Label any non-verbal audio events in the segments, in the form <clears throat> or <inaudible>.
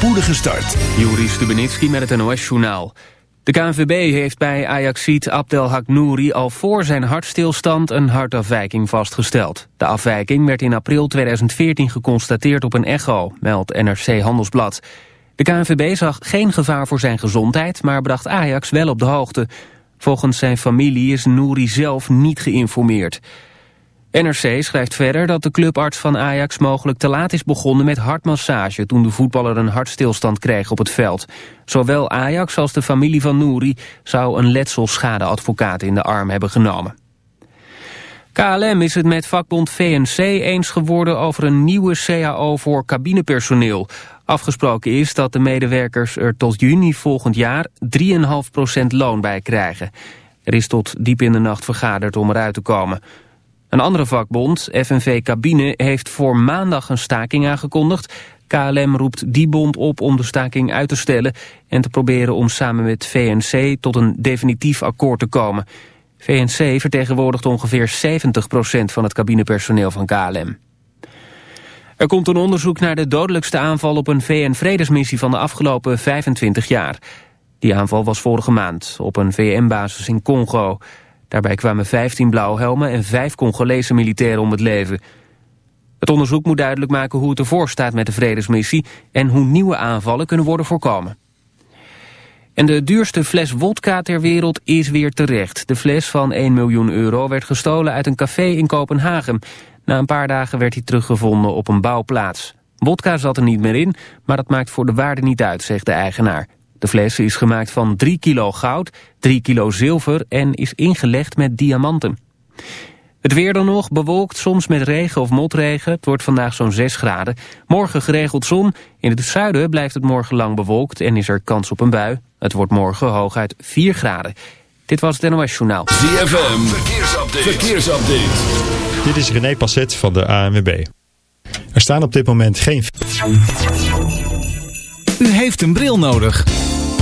spoedige start. Juri Stubenitski met het NOS-journaal. De KNVB heeft bij Ajaxiet Abdelhak Nouri al voor zijn hartstilstand een hartafwijking vastgesteld. De afwijking werd in april 2014 geconstateerd op een echo, meldt NRC Handelsblad. De KNVB zag geen gevaar voor zijn gezondheid, maar bracht Ajax wel op de hoogte. Volgens zijn familie is Nouri zelf niet geïnformeerd. NRC schrijft verder dat de clubarts van Ajax mogelijk te laat is begonnen met hartmassage toen de voetballer een hartstilstand kreeg op het veld. Zowel Ajax als de familie van Nouri zou een letselschadeadvocaat in de arm hebben genomen. KLM is het met vakbond VNC eens geworden over een nieuwe CAO voor cabinepersoneel. Afgesproken is dat de medewerkers er tot juni volgend jaar 3,5% loon bij krijgen. Er is tot diep in de nacht vergaderd om eruit te komen. Een andere vakbond, FNV Cabine, heeft voor maandag een staking aangekondigd. KLM roept die bond op om de staking uit te stellen... en te proberen om samen met VNC tot een definitief akkoord te komen. VNC vertegenwoordigt ongeveer 70% van het cabinepersoneel van KLM. Er komt een onderzoek naar de dodelijkste aanval op een VN-vredesmissie van de afgelopen 25 jaar. Die aanval was vorige maand op een VN-basis in Congo... Daarbij kwamen 15 blauwhelmen en 5 Congolese militairen om het leven. Het onderzoek moet duidelijk maken hoe het ervoor staat met de vredesmissie... en hoe nieuwe aanvallen kunnen worden voorkomen. En de duurste fles wodka ter wereld is weer terecht. De fles van 1 miljoen euro werd gestolen uit een café in Kopenhagen. Na een paar dagen werd hij teruggevonden op een bouwplaats. Wodka zat er niet meer in, maar dat maakt voor de waarde niet uit, zegt de eigenaar. De fles is gemaakt van 3 kilo goud, 3 kilo zilver en is ingelegd met diamanten. Het weer dan nog, bewolkt, soms met regen of motregen. Het wordt vandaag zo'n 6 graden. Morgen geregeld zon. In het zuiden blijft het morgen lang bewolkt en is er kans op een bui. Het wordt morgen hooguit 4 graden. Dit was het NOS Journaal. ZFM, verkeersupdate. verkeersupdate. Dit is René Passet van de ANWB. Er staan op dit moment geen... U heeft een bril nodig.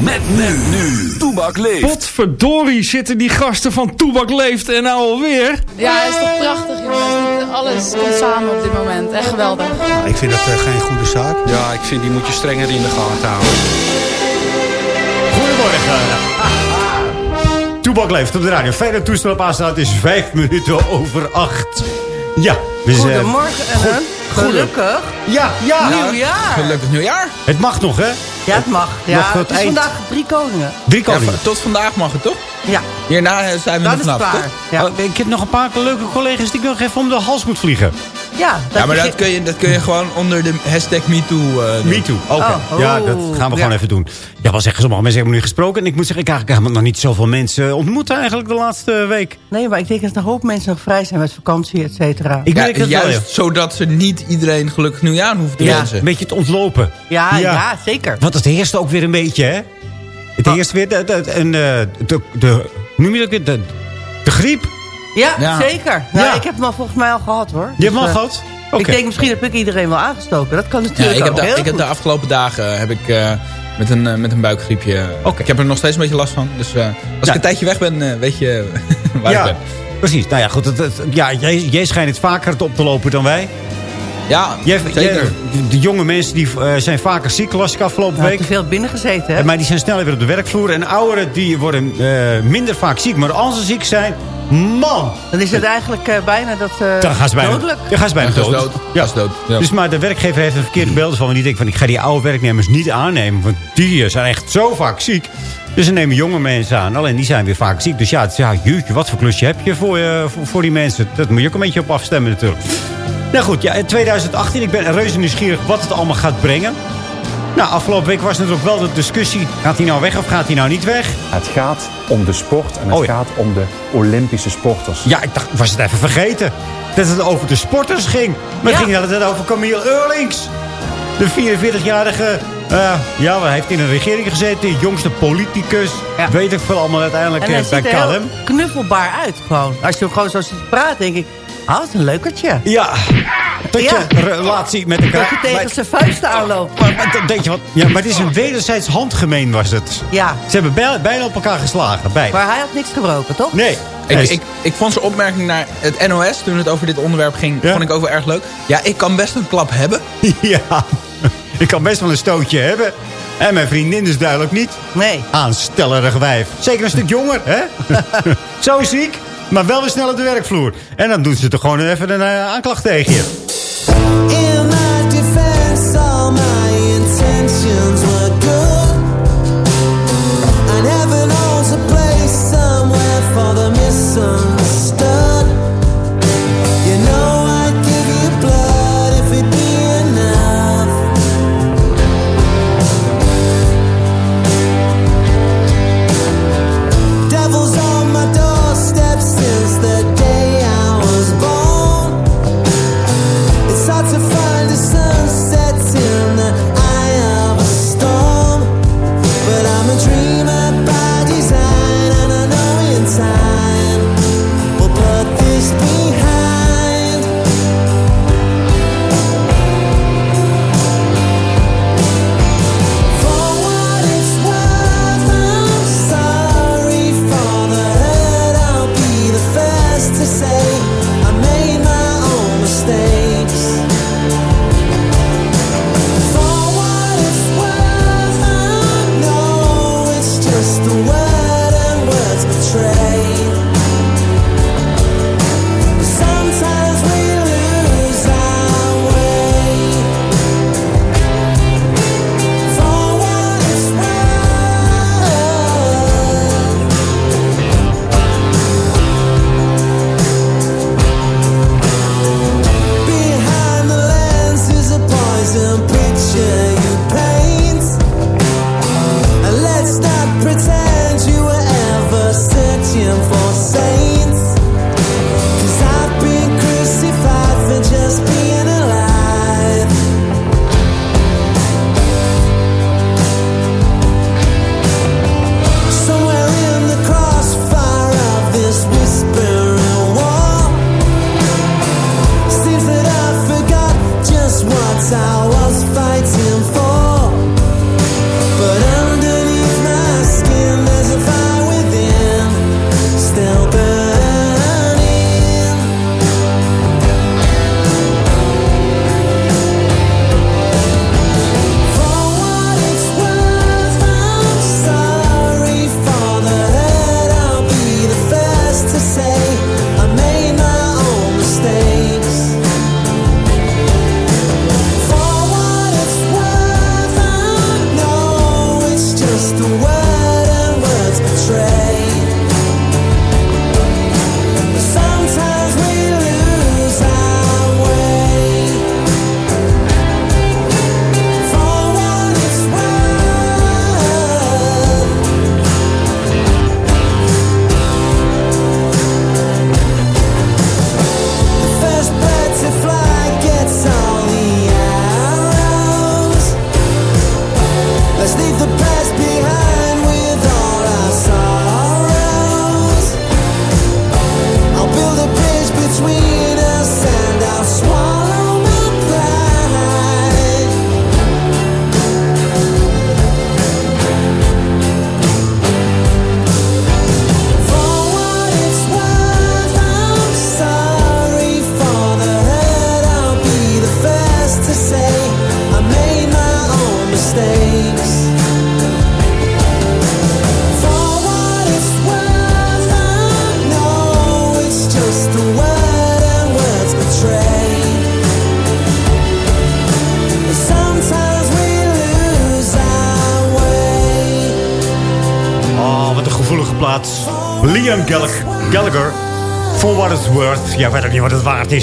Met men nu. Toebak leeft. Potverdorie zitten die gasten van Toebak leeft en nou alweer. Ja, het is toch prachtig jongens. Alles komt samen op dit moment. Echt geweldig. ik vind dat uh, geen goede zaak. Ja, ik vind die moet je strenger in de gaten houden. Goedemorgen. <laughs> Toebak leeft op de radio. Fijn dat toestel op aanstaat. Het is vijf minuten over acht. Ja, we zijn... Goedemorgen, Ellen. Gelukkig. Ja, ja. Nieuwjaar. Gelukkig nieuwjaar. Het mag nog, hè? Ja, het mag. Ja, het is eind. vandaag drie koningen. Drie koningen. Ja, tot vandaag mag het toch? Ja, Hierna eh, zijn we dat er is vanaf, klaar. toch? Ja, Oh, ik heb nog een paar leuke collega's die ik nog even om de hals moet vliegen. Ja, Ja, maar dat kun, je, dat kun je gewoon onder de hashtag MeToo uh, doen. Me too. Oké. Oh, ja, oh. dat gaan we Ja. gewoon even doen. Ja, wel zeggen, sommige mensen hebben nu gesproken. En ik moet zeggen, ik heb eigenlijk helemaal nog niet zoveel mensen ontmoet eigenlijk de laatste week. Nee, maar ik denk dat een hoop mensen nog vrij zijn met vakantie, et cetera. Ik Ja, het wel, juist ja. zodat ze niet iedereen gelukkig nieuwjaar hoeven te Ja, wensen. een beetje het ontlopen. Ja, Ja. ja. zeker. Want het heerst ook weer een beetje, hè? Het eerste weer de, de, een, eh, de, de, noem je dat weer? De, de griep. Ja, Ja. zeker. Nou, Ja. Ik heb hem al volgens mij al gehad hoor. Je hebt hem Dus, al eh, gehad? Oké. Ik denk misschien heb ik iedereen wel aangestoken. Dat kan Ja, natuurlijk ik heb, ook. de, Heel ik heb de afgelopen dagen heb ik, eh, met, een, eh, met een buikgriepje. Oké. Ik heb er nog steeds een beetje last van. Dus eh, als Ja. ik een tijdje weg ben, eh, weet je <laughs> waar ik ja, ben. precies. Nou ja, goed. Het, het- ja, jij, jij schijnt het vaker op te lopen dan wij. Ja, Jij, zeker. jij- de jonge mensen die, eh, zijn vaker ziek, las ik afgelopen Nou, week. te veel binnen gezeten, hè? Maar die zijn sneller weer op de werkvloer. En ouderen die worden eh, minder vaak ziek. Maar als ze ziek zijn, man, Dan is het eigenlijk eh, bijna dat uh, dan gaan ze bijna, dodelijk. dan gaan ze bijna dood. dood. Ja. Is dood. Ja. Dus maar de werkgever heeft een verkeerde beeld van. Want die denkt van, ik ga die oude werknemers niet aannemen. Want die eh, zijn echt zo vaak ziek. Dus ze nemen jonge mensen aan. Alleen die zijn weer vaak ziek. Dus ja, het is, ja jeetje, wat voor klusje heb je voor, je voor, voor die mensen? Dat moet je ook een beetje op afstemmen natuurlijk. Nou goed, ja, in 2018. Ik ben reuze nieuwsgierig wat het allemaal gaat brengen. Nou, afgelopen week was natuurlijk wel de discussie. Gaat hij nou weg of gaat hij nou niet weg? Het gaat om de sport en het Oh ja. gaat om de Olympische sporters. Ja, ik dacht, ik was het even vergeten. Dat het over de sporters ging. Maar het Ja. ging het over Camille Eurlings. De 44-jarige... eh, ja, hij heeft in een regering gezeten. Jongste politicus. Ja. Weet ik veel allemaal uiteindelijk En hij eh, bij ziet er KLM. knuffelbaar uit gewoon. Als je hem gewoon zo ziet praten, denk ik... Ah, wat een leukertje. Ja, dat Ja. je relatie met elkaar... Dat je tegen Maar- zijn vuisten aanloopt. maar, maar, denk je wat? Ja, maar het is een wederzijds handgemeen was het. Ja, Ze hebben bij- bijna op elkaar geslagen. Bij. maar hij had niks gebroken, toch? Nee. Ik, Nee. ik, ik vond zijn opmerking naar het NOS, toen het over dit onderwerp ging, Ja. vond ik ook wel erg leuk. Ja, ik kan best een klap hebben. <laughs> Ja, ik kan best wel een stootje hebben. En mijn vriendin dus duidelijk niet. Nee. Aanstellerig wijf. Zeker een stuk jonger, hè? <laughs> <laughs> Zo ziek, maar wel weer snel op de werkvloer. En dan doen ze toch gewoon even een eh, aanklacht tegen je. In my defense, all my intentions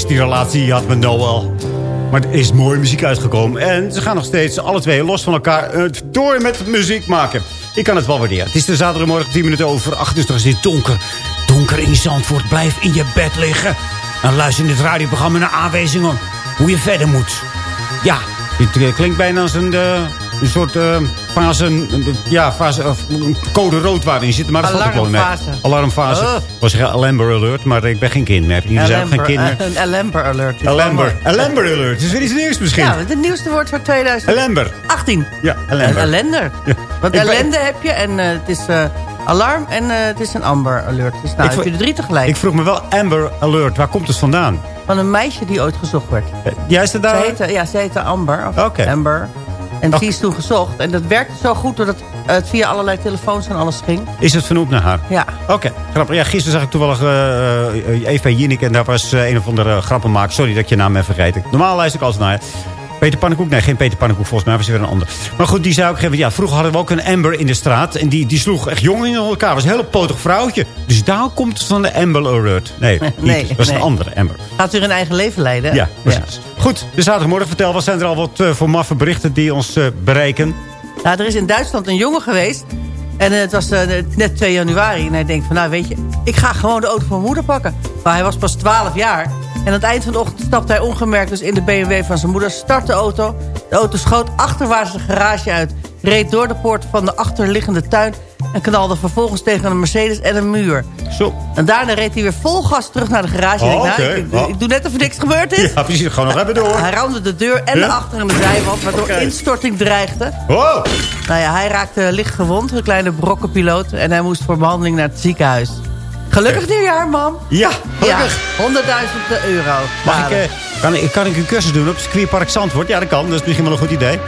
die relatie had met Noel. Maar er is mooie muziek uitgekomen. En ze gaan nog steeds alle twee los van elkaar door met muziek maken. Ik kan het wel waarderen. Het is de zaterdagmorgen 10 minuten over 8. Dus is dit donker. Donker in Zandvoort. Blijf in je bed liggen. En luister in het radioprogramma naar aanwijzingen hoe je verder moet. Ja, dit eh, klinkt bijna als een, eh, een soort eh, fase, een, een- ja, fase, of een code rood waarin je zit. Maar dat valt ook wel mee. Alarmfase. Alarmfase. Oh. Ik was zeggen Alamber Alert, maar ik ben geen kind meer. Jullie zijn geen kind meer. eh, Een Alamber alert. Alamber. mooi. Alamber Alert. Het is weer iets nieuws misschien. Ja, het nieuwste woord voor 2018. Alamber. Ja, Een Alamber. ellender. Ja. Want Ik ben- ellende heb je en eh, het is eh, alarm en het is een amber alert. Dus nou Ik heb je drie tegelijk. Ik vroeg me wel Amber Alert. Waar komt het vandaan? Van een meisje die ooit gezocht werd. Jij is er daar? Ze heette, ja, ze heette Amber. Of. Amber. En die is toen gezocht. En dat werkte zo goed doordat het via allerlei telefoons en alles ging. Is het vernoemd naar haar? Ja. Oké, grappig. Ja, gisteren zag ik toevallig eh eh, Eva Jinek en daar was eh, een of andere grappenmaker. Sorry dat ik je naam even vergeten. Normaal luister ik altijd naar je. Peter Pannenkoek? Nee, geen Peter Pannenkoek volgens mij. was weer een ander. Maar goed, die zei ook even... Ja, vroeger hadden we ook een Amber in de straat. En die, die sloeg echt jongen in elkaar. was een hele potig vrouwtje. Dus daar komt het van de Amber Alert. Nee, <laughs> niet. Nee, dat was nee. een andere Amber. Gaat weer een eigen leven leiden. Ja, precies. Goed, de zaterdagmorgen vertel. Wat zijn er al wat eh, voor maffe berichten die ons eh, bereiken? Nou, er is in Duitsland een jongen geweest. En eh, het was net 2 januari. En hij denkt van, nou weet je, ik ga gewoon de auto van mijn moeder pakken. Maar hij was pas 12 jaar. En aan het eind van de ochtend stapte hij ongemerkt dus in de BMW van zijn moeder. Start de auto. De auto schoot achterwaarts de garage uit. Reed door de poort van de achterliggende tuin. En knalde vervolgens tegen een Mercedes en een muur. Zo. En daarna reed hij weer vol gas terug naar de garage. Oh, en ik, nou, ik, ik- Oh. ik doe net of er niks gebeurd is. Ja, precies. Gewoon nog even door. Hij ramde de deur en Ja? de achter- en de zijwand, waardoor instorting dreigde. Wow. Nou ja, hij raakte licht gewond, een kleine brokkenpiloot. En hij moest voor behandeling naar het ziekenhuis. Gelukkig nieuwjaar, mam. Ja, Ja, gelukkig. 100.000 euro. Mag ik, eh, kan, ik, kan ik een cursus doen op circuitpark Zandvoort? Ja, dat kan. Dat is misschien wel een goed idee.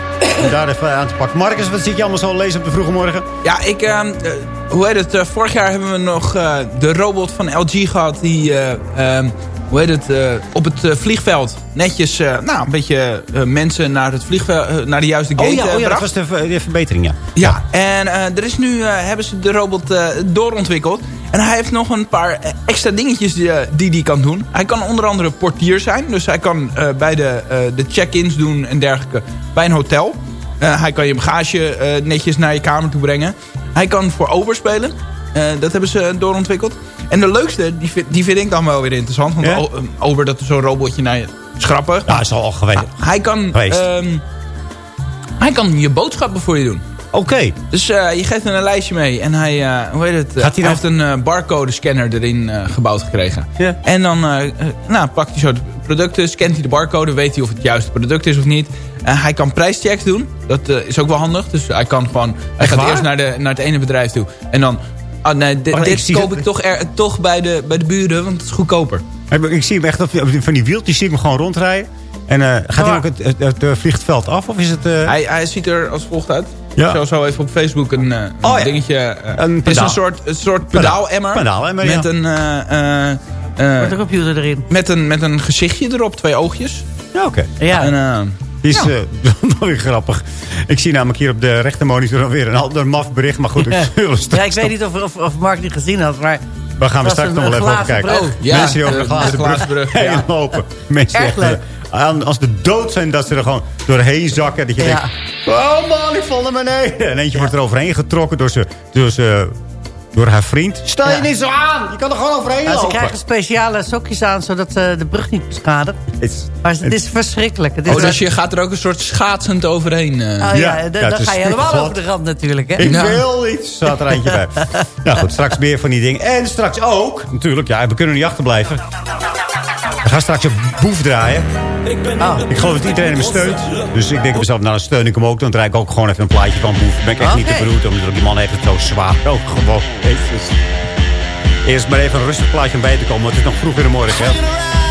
Om daar even aan te pakken. Marcus, wat zit je allemaal zo lezen op de vroege morgen? Ja, ik, ehm, eh, hoe heet het, eh, vorig jaar hebben we nog eh, de robot van LG gehad die, eh, ehm, hoe heet het, op het vliegveld netjes, eh, nou, een beetje mensen naar het vliegveld, naar de juiste gate Oh ja, oh ja dat was de, de verbetering, ja. Ja, en eh, er is nu, eh, hebben ze de robot eh, doorontwikkeld. En hij heeft nog een paar eh, extra dingetjes die hij die die kan doen. Hij kan onder andere portier zijn. Dus hij kan eh, bij de, eh, de check-ins doen en dergelijke bij een hotel. Eh, hij kan je bagage eh, netjes naar je kamer toe brengen. Hij kan voor Uber spelen. Eh, dat hebben ze doorontwikkeld. En de leukste, die vind, die vind ik dan wel weer interessant. Want Ja? O- eh, Uber, dat zo'n robotje naar je schrappen. Ja, is al al geweest. Hij kan, Geweest. ehm, hij kan je boodschappen voor je doen. Oké. Dus eh, je geeft hem een lijstje mee. En hij, eh, hoe heet het? Gaat hij heeft een eh, barcode scanner erin gebouwd gekregen. Ja. En dan nou, pakt hij zo de producten, scant hij de barcode, weet hij of het juiste product is of niet. En hij kan prijschecks doen. Dat is ook wel handig. Dus hij kan gewoon. Hij gaat waar? eerst naar, de, naar het ene bedrijf toe. En dan. Ah, nee, dit, ik dit koop ik toch, er, toch bij, de, bij de buren, want het is goedkoper. Ik, zie hem echt op, van die wieltjes zie ik hem gewoon rondrijden. En gaat hij ook het, het, het, eh, vliegt het veld af? Of is het... Hij, hij ziet er als volgt uit. Ja. Ik zal zo even op Facebook een, eh, een Oh, ja. dingetje. eh, Een het is een soort, een soort Pedaal. pedaalemmer. Pedaalemmer, Met ja. een... eh, eh, eh, Met een computer erin. met, een, met een gezichtje erop, twee oogjes. ja, oké. Ja. En, eh, Die is Ja. eh, <laughs> nog weer grappig. Ik zie namelijk hier op de rechtermonitor alweer een ander maf bericht. Maar goed, ik zullen Ja, straks ik weet niet of, of, of Mark die gezien had, maar... Daar gaan we straks nog wel even kijken. Oh, ja, Mensen die over de glazen brug, brug, ja. heen lopen. Mensen Erg leuk. Aan- als de dood zijn, dat ze er gewoon doorheen zakken. Dat je Ja. denkt, oh man, ik val naar beneden. En eentje wordt er overheen getrokken door, ze, door, ze, door haar vriend. Stel je Ja. niet zo aan, je kan er gewoon overheen Nou, ze lopen. krijgen speciale sokjes aan, zodat ze de brug niet beschadigt. Het is- Maar het is verschrikkelijk. Het is oh, dus je gaat er ook een soort schaatsend overheen. eh. Oh ja, Ja, dan, ja, ga je helemaal God. over de rand natuurlijk. Hè? Ik Ja. wil iets. Staat er eentje bij. <laughs> Nou goed, straks meer van die dingen. En straks ook, natuurlijk, ja, we kunnen niet achterblijven. We gaan straks een boef draaien. Oh. Ik geloof dat iedereen me steunt. Dus ik denk op mezelf, nou dan steun ik hem ook. Dan draai ik ook gewoon even een plaatje van boef. Ben ik echt niet te beroerd, omdat die man heeft het zo zwaar. Ook gewoon. Jezus. Eerst maar even een rustig plaatje om bij te komen, want het is nog vroeg in de morgen. Hè.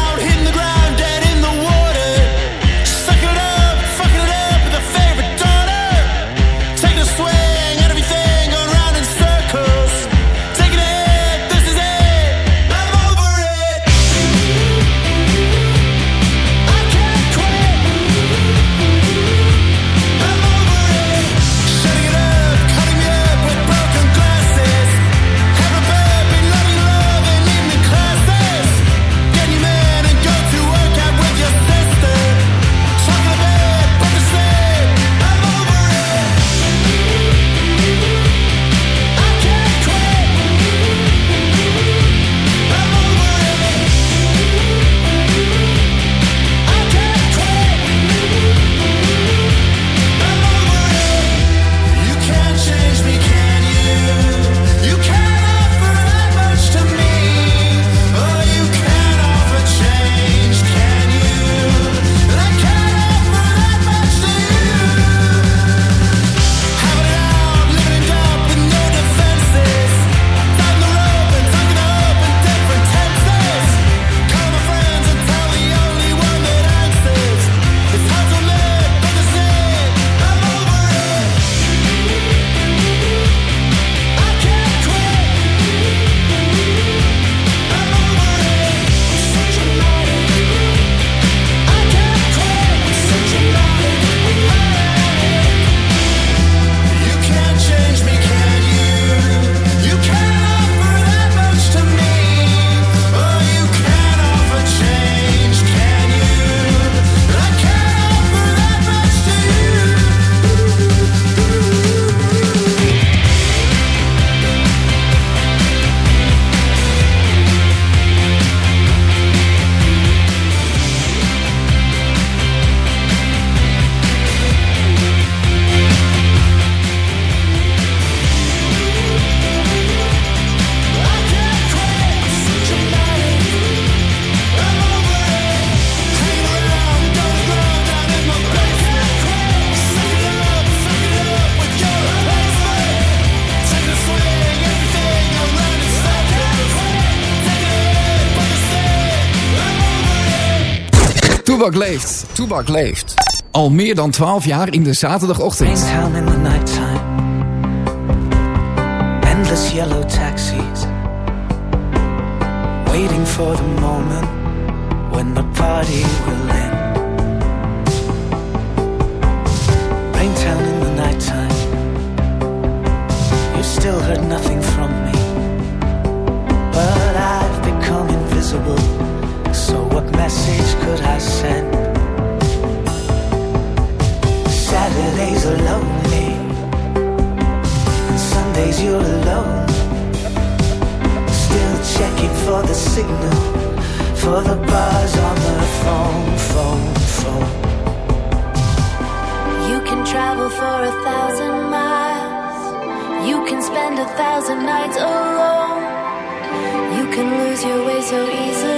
Toebak leeft. Toebak leeft. Al meer dan 12 jaar in de zaterdagochtend. In the nighttime. Endless yellow taxis. Waiting for the moment when the party will end. Raintown in the nighttime. You still heard nothing from me. But I've become invisible. So what message could I send? Saturdays are lonely. And Sundays you're alone. Still checking for the signal. For the buzz on the phone, phone, phone. You can travel for a thousand miles. You can spend a thousand nights alone. You can lose your way so easily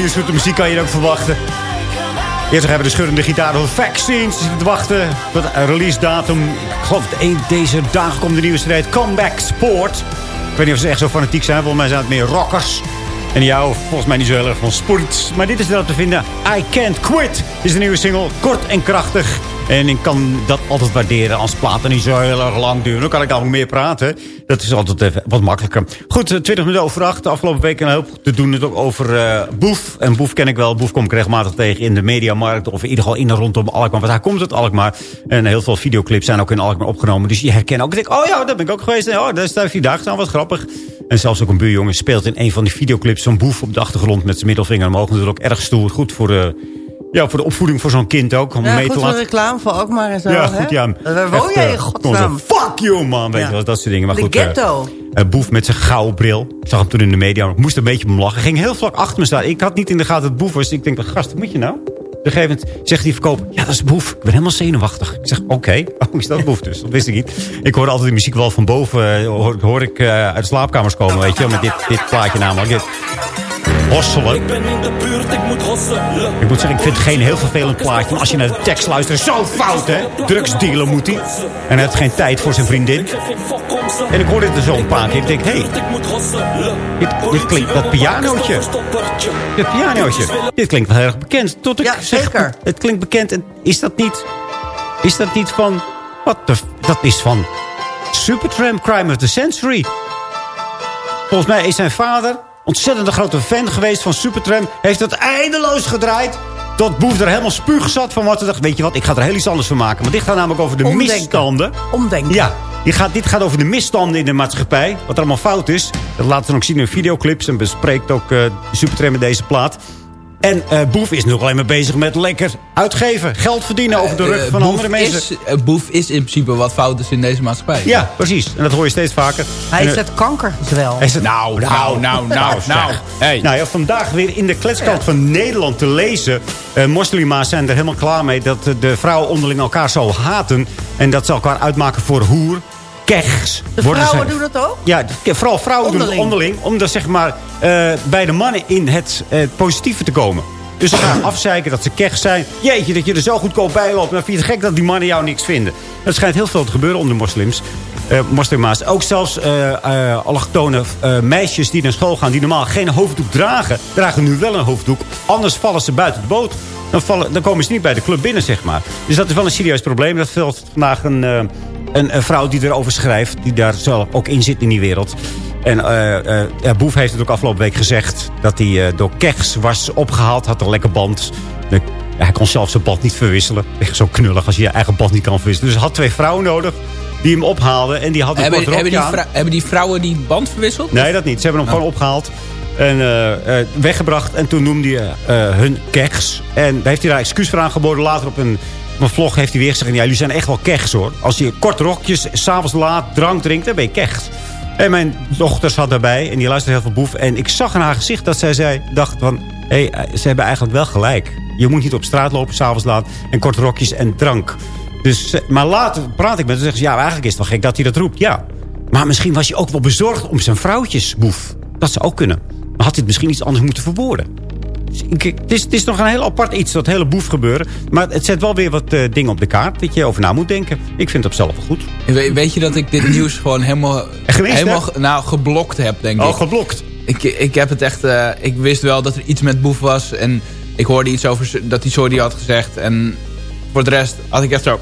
meer soorten muziek kan je ook verwachten. Eerst hebben we de schurrende gitaar van Vaccines. Te wachten tot release datum. Ik geloof dat deze dagen komt de nieuwe strijd Comeback Sport. Ik weet niet of ze echt zo fanatiek zijn. Volgens mij zijn het meer rockers. En houden volgens mij niet zo heel erg van sport. Maar dit is wel te vinden. I Can't Quit is de nieuwe single. Kort en krachtig. En ik kan dat altijd waarderen als platen niet zo heel erg lang duren. Dan kan ik namelijk meer praten. Dat is altijd even wat makkelijker. Goed, eh, 20 minuten over acht. De afgelopen week een hoop te doen het ook over eh, Boef. En Boef ken ik wel. Boef kom ik regelmatig tegen in de mediamarkt. Of in ieder geval in en rondom Alkmaar. Want hij komt uit Alkmaar. En heel veel videoclips zijn ook in Alkmaar opgenomen. Dus je herkent ook. Ik denk, oh ja, daar ben ik ook geweest. Oh, daar is daar vandaag. Nou, wat grappig. En zelfs ook een buurjongen speelt in een van die videoclips zo'n boef op de achtergrond met zijn middelvinger omhoog. Natuurlijk ook erg stoer. Goed voor de, ja, voor de opvoeding voor zo'n kind ook. Om Ja, mee goed te voor laten. reclame voor Alkmaar en zo. Ja, hè? goed, ja. Waar woon jij eh, in godsnaam? Fuck you, man. Weet Ja. je wel, dat soort dingen. Maar De goed, eh, ghetto. eh, Boef met zijn gouden bril. Ik zag hem toen in de media. Ik moest een beetje om lachen. Ging heel vlak achter me staan. Ik had niet in de gaten dat Boef was. Ik denk, gast, wat moet je nou? Op een gegeven moment zegt die verkoper... Ja, dat is Boef. Ik ben helemaal zenuwachtig. Ik zeg, oké. <laughs> Oh, is dat Boef dus? Dat wist ik niet. Ik hoor altijd de muziek wel van boven. Hoor, hoor ik uit de slaapkamers komen, weet je. Met dit, dit plaatje namelijk. Hosselen. Ik ben in de buurt, ik moet hosselen. Ik moet zeggen, ik vind het geen heel vervelend plaatje. Maar als je naar de tekst luistert, is zo fout, hè? Drugsdealer moet hij. En hij heeft geen tijd voor zijn vriendin. En ik hoor dit er zo een paar keer. Ik denk, hé, hey, dit, dit klinkt, dat pianootje. Dit pianootje. Dit klinkt wel heel erg bekend. Tot ik Ja, zeg, zeker. het klinkt bekend. En is dat niet, is dat niet van, wat de, dat is van Supertramp Crime of the Century. Volgens mij is zijn vader ontzettend een grote fan geweest van Supertramp. Heeft dat eindeloos gedraaid. Tot Boef er helemaal spuug zat van wat hij dacht. Weet je wat, ik ga er heel iets anders van maken. Want dit gaat namelijk over de Omdenken. misstanden. Omdenken. Ja, die gaat, dit gaat over de misstanden in de maatschappij. Wat er allemaal fout is. Dat laten ze dan ook zien in videoclips. En bespreekt ook eh Supertramp in deze plaat. En eh, Boef is nog alleen maar bezig met lekker uitgeven. Geld verdienen over de rug Eh, van Boef andere mensen. Is, eh, Boef is in principe wat fout is in deze maatschappij. Ja, precies. En dat hoor je steeds vaker. Hij En, is eh, het kanker wel. hij is het- Nou, nou, nou, nou, zeg. nou. Hey. Nou ja, vandaag weer in de kletskant van Nederland te lezen. Uh, moslima's zijn er helemaal klaar mee dat eh, de vrouwen onderling elkaar zo haten. En dat ze elkaar uitmaken voor hoer. Kegs. De vrouwen ze- doen dat ook? Ja, vooral vrouwen doen Onderling. het onderling. Om zeg maar eh, bij de mannen in het eh, positieve te komen. Dus ze gaan <clears throat> afzeiken dat ze kegs zijn. Jeetje, dat je er zo goedkoop bij loopt. Maar vind je het gek dat die mannen jou niks vinden? Dat schijnt heel veel te gebeuren onder de moslims. eh, moslima's. Ook zelfs eh, allochtone meisjes die naar school gaan... die normaal geen hoofddoek dragen... dragen nu wel een hoofddoek. Anders vallen ze buiten de boot. Dan, vallen, dan komen ze niet bij de club binnen, zeg maar. Dus dat is wel een serieus probleem. Dat valt vandaag een, een, een vrouw die erover schrijft... die daar zelf ook in zit in die wereld. En eh, eh, Boef heeft het ook afgelopen week gezegd... dat hij eh, door Kegs was opgehaald, had een lekker band... De- hij kon zelf zijn band niet verwisselen. Echt zo knullig als je je eigen band niet kan verwisselen. Dus hij had twee vrouwen nodig die hem ophaalden. En die hadden een Hebben, kort hebben, die aan. hebben die vrouwen die band verwisseld? Nee, dat niet. Ze hebben hem Oh. gewoon opgehaald. En weggebracht. En toen noemde hij hun keks. En daar heeft hij daar excuus voor aangeboden. Later op een, een vlog heeft hij weer gezegd... Ja, jullie zijn echt wel keks hoor. Als je kort rokjes, s'avonds laat drank drinkt, dan ben je keks. En mijn dochter zat daarbij. En die luisterde heel veel boef. En ik zag aan haar gezicht dat zij zei, dacht van... Hé, hey, ze hebben eigenlijk wel gelijk. Je moet niet op straat lopen, s'avonds laat. En kort rokjes en drank. Dus, eh, maar later praat ik met haar en zeg ze... Ja, eigenlijk is het wel gek dat hij dat roept. Ja. Maar misschien was hij ook wel bezorgd om zijn vrouwtjes, boef. Dat zou ook kunnen. Maar had hij misschien iets anders moeten verwoorden? Dus Het is, het is nog een heel apart iets, dat hele boef gebeuren. Maar het zet wel weer wat eh, dingen op de kaart dat je over na moet denken. Ik vind het op zelf wel goed. We- weet je dat ik dit nieuws gewoon helemaal, Gemist helemaal nou, geblokt heb, denk Oh, ik. geblokt. Ik, ik heb het echt... eh, ik wist wel dat er iets met Boef was. En ik hoorde iets over dat hij sorry had gezegd. En voor de rest had ik echt zo...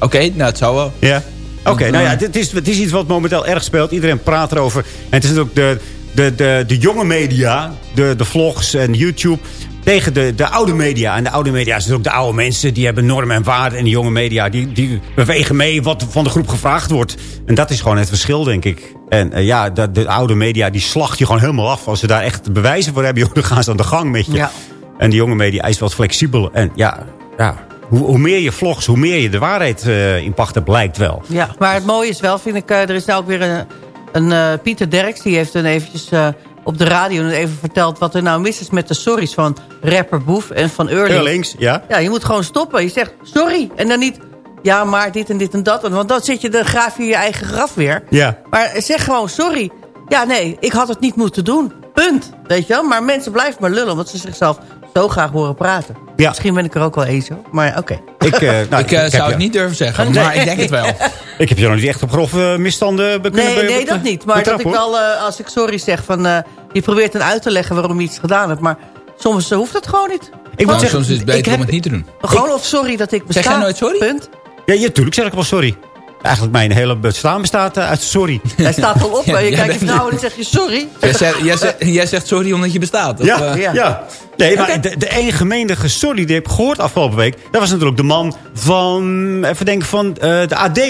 Oké, nou, het zou wel. Ja. Oké, nou ja, eh, het is, het is iets wat momenteel erg speelt. Iedereen praat erover. En het is ook de, de, de, de jonge media, de, de vlogs en YouTube... tegen de, de oude media. En de oude media zijn ook de oude mensen. Die hebben normen en waarden. En de jonge media, die, die bewegen mee wat van de groep gevraagd wordt. En dat is gewoon het verschil, denk ik. En eh, ja, de, de oude media, die slacht je gewoon helemaal af. Als ze daar echt bewijzen voor hebben, joh, dan gaan ze aan de gang met je. Ja. En de jonge media is wat flexibel. En ja, ja hoe, hoe meer je vlogs, hoe meer je de waarheid eh, in pacht hebt, blijkt wel. Ja, maar het mooie is wel, vind ik, eh, er is nou ook weer een, een eh, Pieter Derks... die heeft dan eventjes eh, op de radio even verteld... wat er nou mis is met de sorry's van rapper Boef en van Eurlings. Eurlings, ja. Ja, je moet gewoon stoppen. Je zegt sorry en dan niet... ja, maar dit en dit en dat. Want dan zit je, dan graaf je je eigen graf weer. Ja. Maar zeg gewoon sorry. Ja, nee, ik had het niet moeten doen. Punt. Weet je wel? Maar mensen blijven maar lullen... omdat ze zichzelf zo graag horen praten. Ja. Misschien ben ik er ook wel eens, hoor. Maar oké. Ik, eh, <laughs> nou, ik eh, heb zou het niet durven zeggen, Nee. maar ik denk het wel. <laughs> Ik heb je nog niet echt op grove misstanden be- kunnen Nee, nee, dat niet. Maar dat ik eh, als ik sorry zeg, van, eh, je probeert dan uit te leggen waarom je iets gedaan hebt. Maar soms eh, hoeft dat gewoon niet. Ik moet Gewoon- zeggen, Soms is het beter ik om het niet te doen. Gewoon of sorry dat ik besta. Zeg jij nooit sorry? Punt. Ja, ja, tuurlijk zeg ik wel sorry. Eigenlijk mijn hele bestaan bestaat eh, uit sorry. <laughs> Hij staat al op. Je kijkt je vrouw en dan zeg je sorry. Jij zegt, jij, zegt, <laughs> jij zegt sorry omdat je bestaat. Of, Ja, eh, ja. ja. Nee, maar de, de enige menige sorry die ik heb gehoord afgelopen week... dat was natuurlijk de man van, even denken, van eh, de AD.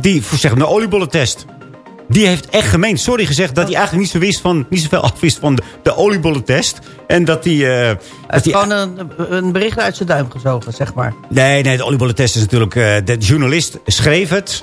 Die, voor zeg maar, de oliebollentest. Die heeft echt gemeen sorry gezegd dat hij eigenlijk niet zo wist van, niet zoveel afwist van de, de oliebollentest. En dat hij... eh, Hij dat heeft hij gewoon een, een bericht uit zijn duim gezogen, zeg maar. Nee, nee, de oliebollentest is natuurlijk... eh, de journalist schreef het.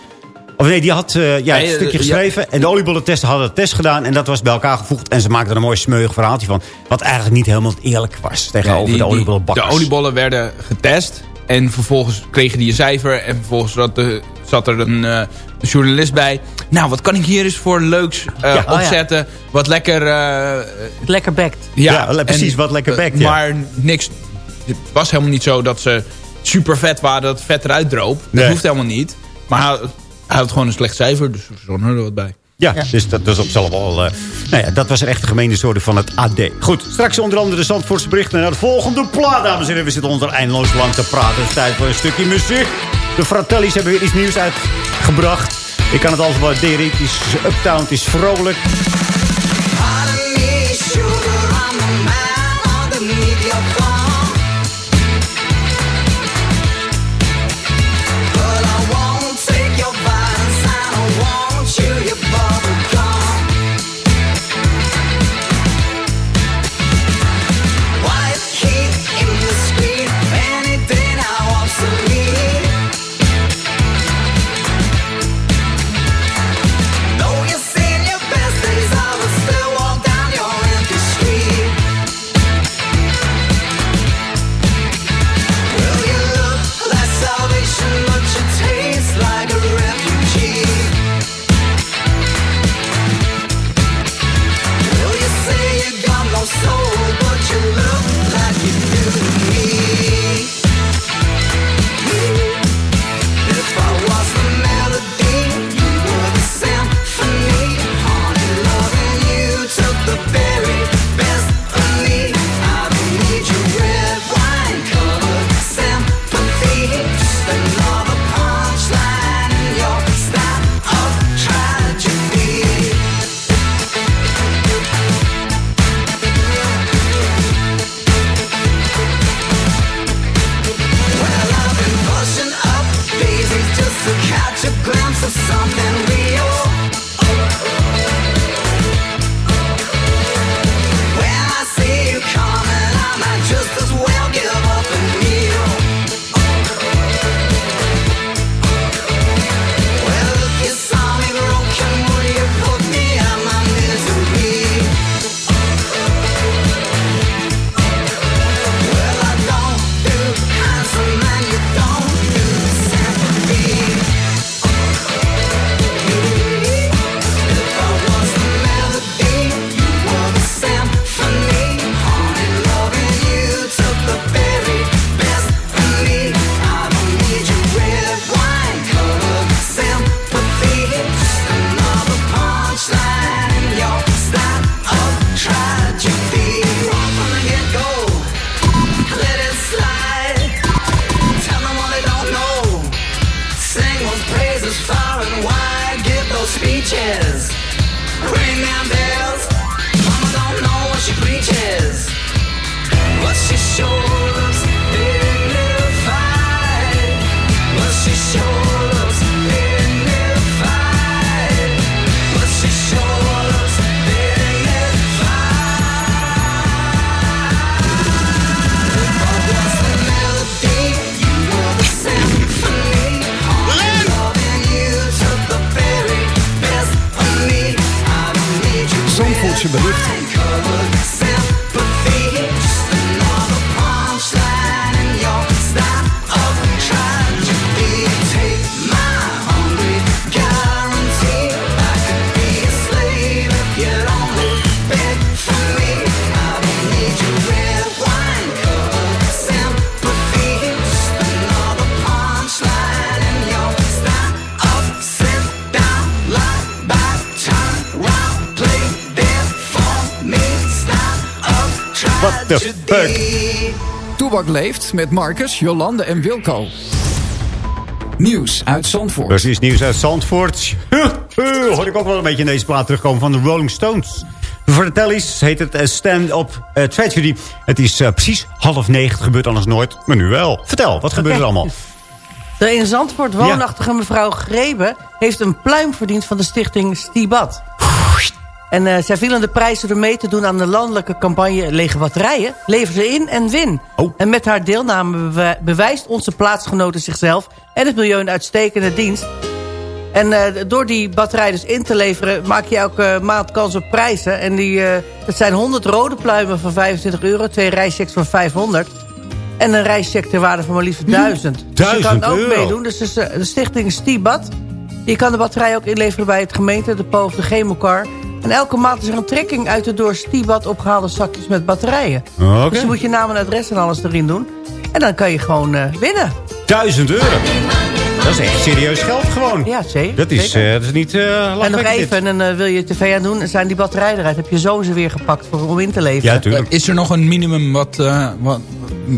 Of nee, die had eh, ja, Nee, het stukje eh, ja. geschreven. En de oliebollentest hadden de test gedaan. En dat was bij elkaar gevoegd. En ze maakten er een mooi smeuig verhaaltje van. Wat eigenlijk niet helemaal eerlijk was tegenover Nee, die- de die- oliebollenbakkers. De oliebollen werden getest. En vervolgens kregen die een cijfer. En vervolgens zat, de, zat er een, eh, een journalist bij. Nou, wat kan ik hier eens voor leuks eh, Ja. Oh, opzetten? Wat lekker... eh, Lekker bekt. Ja, precies, wat lekker bekt, ja. Maar niks... Het was helemaal niet zo dat ze super vet waren. Dat het vet eruit droop. Dat Nee. hoeft helemaal niet. Maar hij, hij had gewoon een slecht cijfer. Dus er stond er wat bij. Ja, dus dat was op zelf wel... eh, nou ja, dat was een echte gemeene sorry van het AD. Goed, straks onder andere de Zandvoortse berichten. Naar de volgende plaat, dames en heren. We zitten onder eindeloos lang te praten. Het is tijd voor een stukje muziek. De Fratellis hebben weer iets nieuws uitgebracht. Ik kan het altijd waarderen. Het is uptown, het is vrolijk. Fuck? Toebak leeft met Marcus, Jolande en Wilco. Nieuws uit Zandvoort. Precies, nieuws uit Zandvoort. <laughs> Hoor ik ook wel een beetje in deze plaat terugkomen van de Rolling Stones. Vertel eens, heet het eh, Stand Up eh, Tragedy. Het is eh, precies half negen, het gebeurt anders nooit, maar nu wel. Vertel, wat gebeurt er allemaal? De in Zandvoort woonachtige mevrouw Grebe... heeft een pluim verdiend van de stichting Stibat. En eh, zij vielen de prijs door mee te doen aan de landelijke campagne Lege Batterijen. Lever ze in en win. En met haar deelname bewijst onze plaatsgenoten zichzelf... en het milieu een uitstekende dienst. En eh, door die batterij dus in te leveren... maak je elke maand kans op prijzen. En die, eh dat zijn 100 rode pluimen van 25 euro... twee reischecks van 500... En een reischeck ter waarde van maar liefst 1000. Dus je kan 1000 ook euro. meedoen. Dus, dus eh, de stichting Stibat. Je kan de batterij ook inleveren bij het gemeente, de Po of de Chemocar. En elke maand is er een trekking uit de door Stibat opgehaalde zakjes met batterijen. Oké. Dus je moet je naam en adres en alles erin doen. En dan kan je gewoon eh, winnen. 1000 euro. Dat is echt serieus geld gewoon. Ja, zeker. Dat is, zeker. eh, dat is niet uh, en nog even, en eh, wil je tv aan doen, zijn die batterijen eruit. Heb je zo ze weer gepakt voor, om in te leveren. Ja, tuurlijk. Is er nog een minimum wat, eh, wat,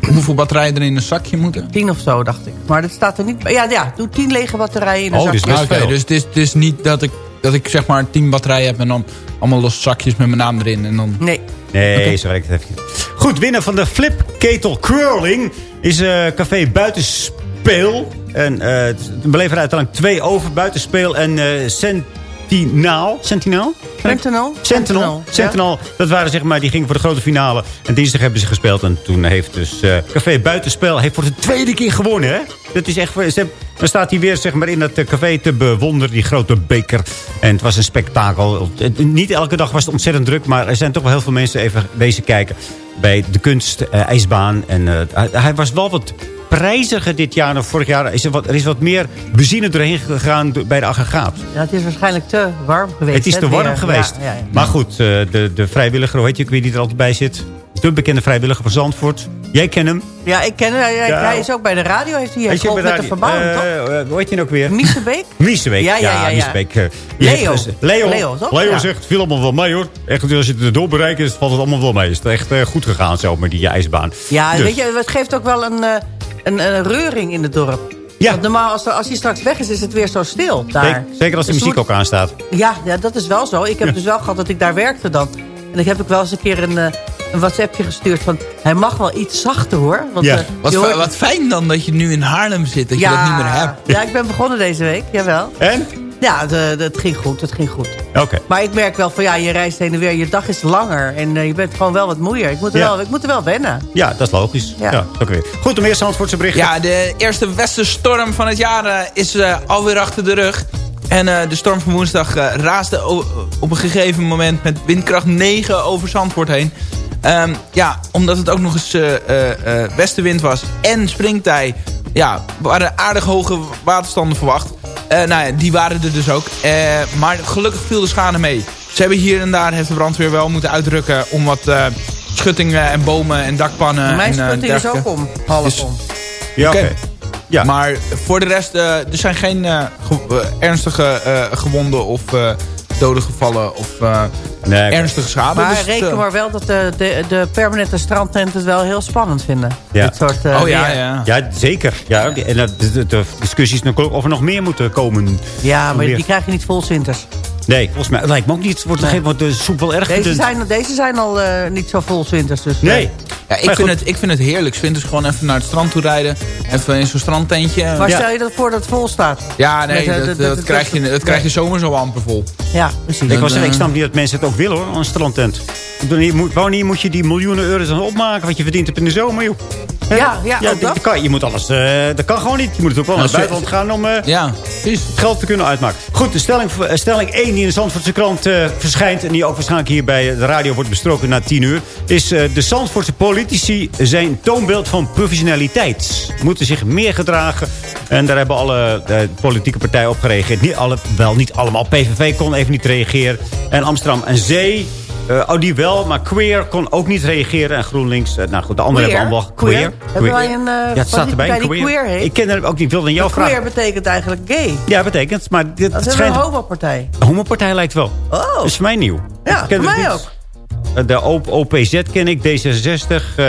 hoeveel batterijen er in een zakje moeten? Tien of zo, dacht ik. Maar dat staat er niet bij. Ja, ja, doe tien lege batterijen in een Oh, dus, zakje. Oké, dus het is, het is niet dat ik, dat ik zeg maar tien batterijen heb en dan allemaal losse zakjes met mijn naam erin. En dan... Nee. Nee, zo werkt het even niet. Goed, winnaar van de Flip Ketel Curling is eh, Café Buitenspeel. En eh het beleverde uiteindelijk twee over Buitenspeel en eh Sentinel. Sentinel? Sentinel. Sentinel. Sentinel. Dat waren zeg maar, die gingen voor de grote finale. En dinsdag hebben ze gespeeld. En toen heeft dus eh, Café Buitenspel heeft voor de tweede keer gewonnen. Hè? Dat is echt, voor- ze hebben- dan staat hij weer zeg maar, in het eh, café te bewonderen, die grote beker. En het was een spektakel. Niet elke dag was het ontzettend druk. Maar er zijn toch wel heel veel mensen even bezig kijken bij de kunst, eh, ijsbaan. En eh, hij, hij was wel wat prijziger dit jaar dan vorig jaar. Is er, wat, er is wat meer benzine doorheen gegaan bij de aggregaat. Ja, het is waarschijnlijk te warm geweest. Het is te warm geweest. Ja, ja, ja. Maar goed, eh, de, de vrijwilliger, hoe heet je weer die er altijd bij zit? De bekende vrijwilliger van Zandvoort. Jij kent hem. Ja, ik ken hem. Hij, Ja. hij is ook bij de radio. Heeft hij bij met de verbouwing, toch? eh, eh, hoe heet hij ook weer? Miesebeek? Miesebeek. Ja, ja, ja, eh, Leo. heeft Leo. Leo, toch? Leo Ja. zegt, viel allemaal wel mee hoor. Echt, als je het erdoor bereikt is, valt het allemaal wel mee. Is het echt goed gegaan zo met die ijsbaan. Ja, Dus, weet je, het geeft ook wel een, een, een reuring in het dorp. Ja. Want normaal, als, als hij straks weg is, is het weer zo stil daar. zeker, zeker als de Dus muziek ook aanstaat. Ja, ja, dat is wel zo. Ik heb Ja. dus wel gehad dat ik daar werkte dan. En ik heb ook wel eens een keer een, een WhatsAppje gestuurd van... hij mag wel iets zachter hoor. Want, Ja. eh, Wat, hoort- wat fijn dan dat je nu in Haarlem zit, dat je dat niet meer hebt. Ja, ik ben begonnen deze week, jawel. En? Ja, het ging goed, het ging goed. Oké. Maar ik merk wel van ja, je reist heen en weer, je dag is langer. En eh, je bent gewoon wel wat moeier. Ik moet er, Ja. wel, ik moet er wel wennen. Ja, dat is logisch. Ja. Ja. oké. Goed, om eerst Zandvoortse berichten. Ja, de eerste westerstorm van het jaar eh, is eh, alweer achter de rug. En eh, de storm van woensdag eh, raasde op een gegeven moment met windkracht 9 over Zandvoort heen. Ehm, ja, omdat het ook nog eens eh, eh, eh, westenwind was en springtij. Ja, waren aardig hoge waterstanden verwacht. Eh, nou ja, die waren er dus ook. Eh, maar gelukkig viel de schade mee. Ze hebben hier en daar, heeft de brandweer wel moeten uitdrukken... om wat eh, schuttingen en bomen en dakpannen... Mijn en, eh, schutting is ook om, half Dus- om. Ja, oké. Ja. Maar voor de rest, eh, er zijn geen eh, ge- eh, ernstige eh, gewonden of eh, doden gevallen of eh, Nee, ernstige schade. Maar Dus, reken eh, maar wel dat de, de, de permanente strandtenten het wel heel spannend vinden. Ja. Dit soort, eh, oh ja, ja. Ja, zeker. Ja, oké. En dat- de, de, de discussie is natuurlijk of er nog meer moeten komen. Ja, maar Weer. die krijg je niet vol winters. Nee, volgens mij het lijkt me ook niet. Het wordt, Nee. wordt de soep wel erg Deze zijn, deze zijn al eh, niet zo vol winters. Dus, Nee. Ja, ik, vind het, ik vind het heerlijk. Winters gewoon even naar het strand toe rijden. Even in zo'n strandtentje. Maar ja. stel je dat voor dat het vol staat? ja, nee, Met, eh, dat, dat, krijg je, dat krijg je zomer zo amper vol. Ja, precies. Ik, was, ik eh, snap niet dat mensen het ook willen hoor, een strandtent. wanneer moet, je die miljoenen euro's dan opmaken... wat je verdient hebt in de zomer, joh? Ja, ja, ook dat, kan, je moet alles... eh, dat kan gewoon niet. Je moet ook wel naar het Nou, buitenland gaan om... eh, Ja, het geld te kunnen uitmaken. Goed, de stelling, eh, stelling 1 die in de Zandvoortse krant eh, verschijnt... en die ook waarschijnlijk hier bij de radio wordt besproken na 10 uur... is eh, de Zandvoortse politici zijn toonbeeld van professionaliteit. Moeten zich meer gedragen. En daar hebben alle politieke partijen op gereageerd. Niet alle, wel niet allemaal. PVV kon even niet reageren. En Amsterdam en Zee... eh, oh, die wel, maar Queer kon ook niet reageren. En GroenLinks, eh, nou goed, de anderen Queer? hebben allemaal Queer? Queer. Hebben wij een, eh, ja, het staat erbij, Queer? Ik ken er ook niet, ik wilde aan jou vragen. Queer betekent eigenlijk gay. Ja, betekent. Maar dit, Dat is schijnt... een homopartij. Een homopartij lijkt wel. Oh. Dat is voor mij nieuw. Ja, Ik ken voor mij ook. De OPZ ken ik, D66, eh,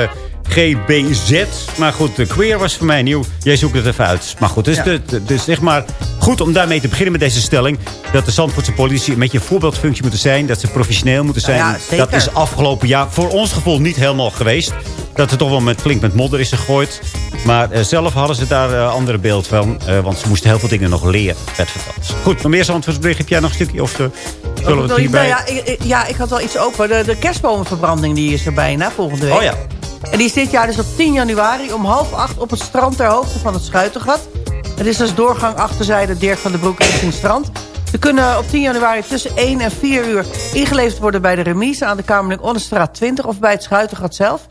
GBZ. Maar goed, de queer was voor mij nieuw. Jij zoekt het even uit. Maar goed, dus, Ja. de, dus zeg maar goed om daarmee te beginnen met deze stelling. Dat de Zandvoortse politie een beetje een voorbeeldfunctie moeten zijn. Dat ze professioneel moeten zijn. Ja, zeker. dat is afgelopen jaar voor ons gevoel niet helemaal geweest. Dat er toch wel met, flink met modder is gegooid. Maar eh, zelf hadden ze daar een andere beeld van. eh, want ze moesten heel veel dingen nog leren. Werd verteld. Goed, nog meer Zandvoorts bericht. Heb jij nog een stukje? Of eh, zullen we het Nou ja, ik, ik- ja, ik had wel iets open. De, de kerstbomenverbranding die is er bijna volgende week. Oh ja. En die is dit jaar dus op 10 januari om half acht op het strand ter hoogte van het Schuitengat. Het is dus doorgang achterzijde Dirk van den Broek richting strand. Ze kunnen op 10 januari tussen 1 en 4 uur ingeleverd worden bij de remise aan de Kamerling Onnestraat 20 of bij het Schuitengat zelf.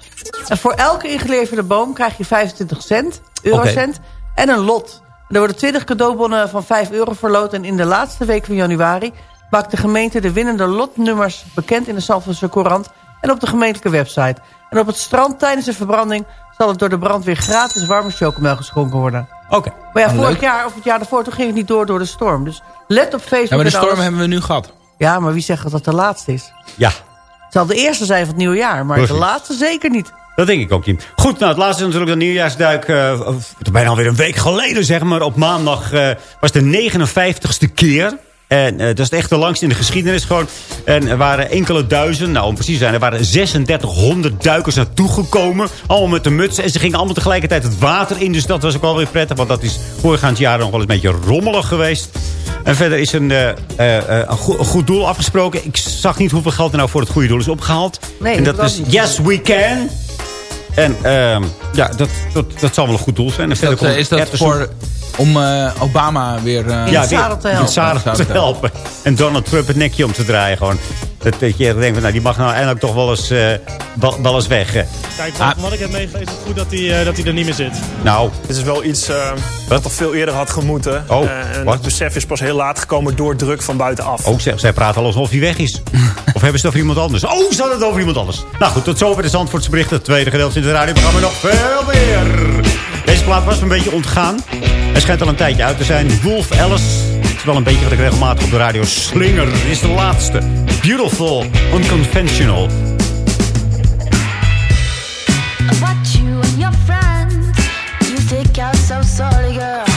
En voor elke ingeleverde boom krijg je 25 cent, eurocent en een lot. Er worden 20 cadeaubonnen van 5 euro verloot en in de laatste week van januari maakt de gemeente de winnende lotnummers bekend in de Zandvoortse Courant en op de gemeentelijke website. En op het strand tijdens de verbranding zal het door de brandweer gratis warme chocomel geschonken worden. Oké. Maar ja, Ah, vorig leuk. jaar of het jaar daarvoor, toen ging het niet door door de storm. Dus let op Facebook. Ja, maar de storm alles. hebben we nu gehad. Ja, maar wie zegt dat dat de laatste is? Ja, Het zal de eerste zijn van het nieuwe jaar, maar Precies. de laatste zeker niet. Dat denk ik ook niet. Goed, nou het laatste is natuurlijk de nieuwjaarsduik. of, bijna alweer een week geleden zeg maar. Op maandag eh, was de 59ste keer. En eh, dat is echt de langste in de geschiedenis gewoon. En er waren enkele duizend, nou om precies te zijn... er waren 3600 duikers naartoe gekomen. Allemaal met de muts. En ze gingen allemaal tegelijkertijd het water in. Dus dat was ook wel weer prettig. Want dat is voorgaand jaar nog wel eens een beetje rommelig geweest. En verder is een, eh, eh, een, goed, een goed doel afgesproken. Ik zag niet hoeveel geld er nou voor het goede doel is opgehaald. Nee, en dat is niet. Yes We Can. En ehm, ja, dat, dat, dat zal wel een goed doel zijn. En Is verder dat, is voor, om eh, Obama weer... eh, In het zadel te in het helpen. zadel te helpen. En Donald Trump het nekje om te draaien gewoon. Dat, dat je denkt, van, nou, die mag nou eindelijk toch wel eens, eh, wel, wel eens weg. hè. Kijk, van wat ik heb meegelezen is het goed dat hij, eh, dat hij er niet meer zit. Nou, Dit is wel iets eh, wat al veel eerder had gemoeten. Oh, Eh, en wat? het besef is pas heel laat gekomen door druk van buitenaf. ook zeg, zij praten al alsof hij weg is. <laughs> of hebben ze het over iemand anders? Oh, ze hadden het over iemand anders. Nou goed, tot zover de Zandvoortse berichten. Het tweede gedeelte in de radioprogramma nog veel meer. Deze plaat was me een beetje ontgaan. Hij schijnt al een tijdje uit te zijn. Wolf Alice. Het is wel een beetje wat ik regelmatig op de radio slinger. Is de laatste. Beautiful, unconventional. You and your friends. You.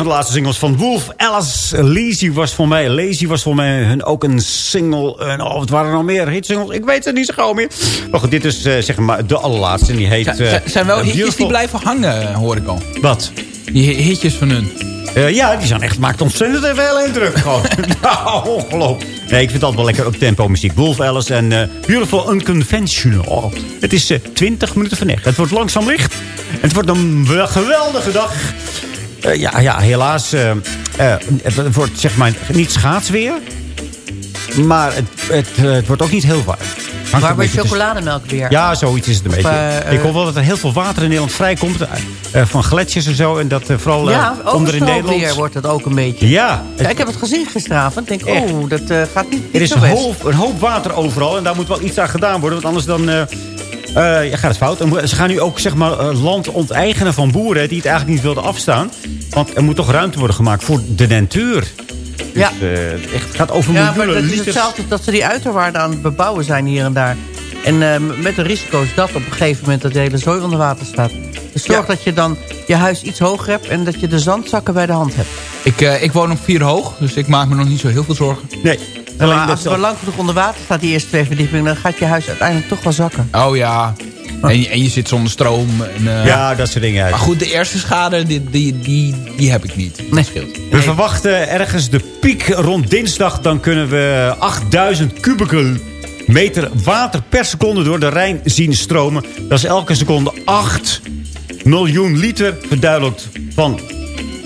Van de laatste singles van Wolf Alice. Lazy was voor mij. Lazy was voor mij hun ook een single. En oh, wat waren nog meer hitsingles? Ik weet het niet zo gauw meer. Maar goed, dit is eh, zeg maar de allerlaatste. En die heet... Zijn- zijn- eh, wel hitjes die blijven hangen, hoor ik al. Wat? Die hi- hitjes van hun. Eh, ja, die zijn echt, maakt ontzettend veel indruk. Gewoon. <laughs> nou, ongelooflijk. Nee, ik vind het altijd wel lekker ook tempo muziek. Wolf Alice en Beautiful Unconventional. Het is eh 20 minuten van echt. Het wordt langzaam licht. En het wordt een wel geweldige dag. Eh, ja, ja, helaas. eh, eh, het wordt zeg maar niet schaatsweer. Maar het, het, het wordt ook niet heel warm. Hangt Waar tussen- chocolademelk weer. ja, zoiets is het een Of, beetje. ik hoor wel dat er heel veel water in Nederland vrijkomt. van gletsjers en zo. En dat vooral Ja, onder in Nederland... wordt het ook een beetje. Ja. Ja, ik heb het gezien gisteravond. Ik denk, oh, dat gaat niet, Er is een hoop, een hoop water overal. En daar moet wel iets aan gedaan worden. Want anders dan... eh, eh, ja, gaat het fout. En ze gaan nu ook zeg maar, eh, land onteigenen van boeren... die het eigenlijk niet wilden afstaan. Want er moet toch ruimte worden gemaakt voor de natuur. Ja. Dus, eh, echt, het gaat over Ja, maar miljoenen dat is hetzelfde dat ze die uiterwaarden aan het bebouwen zijn hier en daar. En eh, met de risico's dat op een gegeven moment dat de hele zooi onder water staat. Dus zorg dat je dan je huis iets hoger hebt en dat je de zandzakken bij de hand hebt. Ik, eh, ik woon op vier hoog, dus ik maak me nog niet zo heel veel zorgen. Nee. Maar als het lang genoeg onder water staat, die eerste twee verdiepingen... dan gaat je huis uiteindelijk toch wel zakken. Oh ja. En, je- en je zit zonder stroom. En, eh, Ja, dat soort dingen. Maar goed, de eerste schade, die, die, die, die heb ik niet. Dat scheelt. We verwachten ergens de piek rond dinsdag. Dan kunnen we 8000 kubieke meter water per seconde door de Rijn zien stromen. Dat is elke seconde 8 miljoen liter verduidelijkt van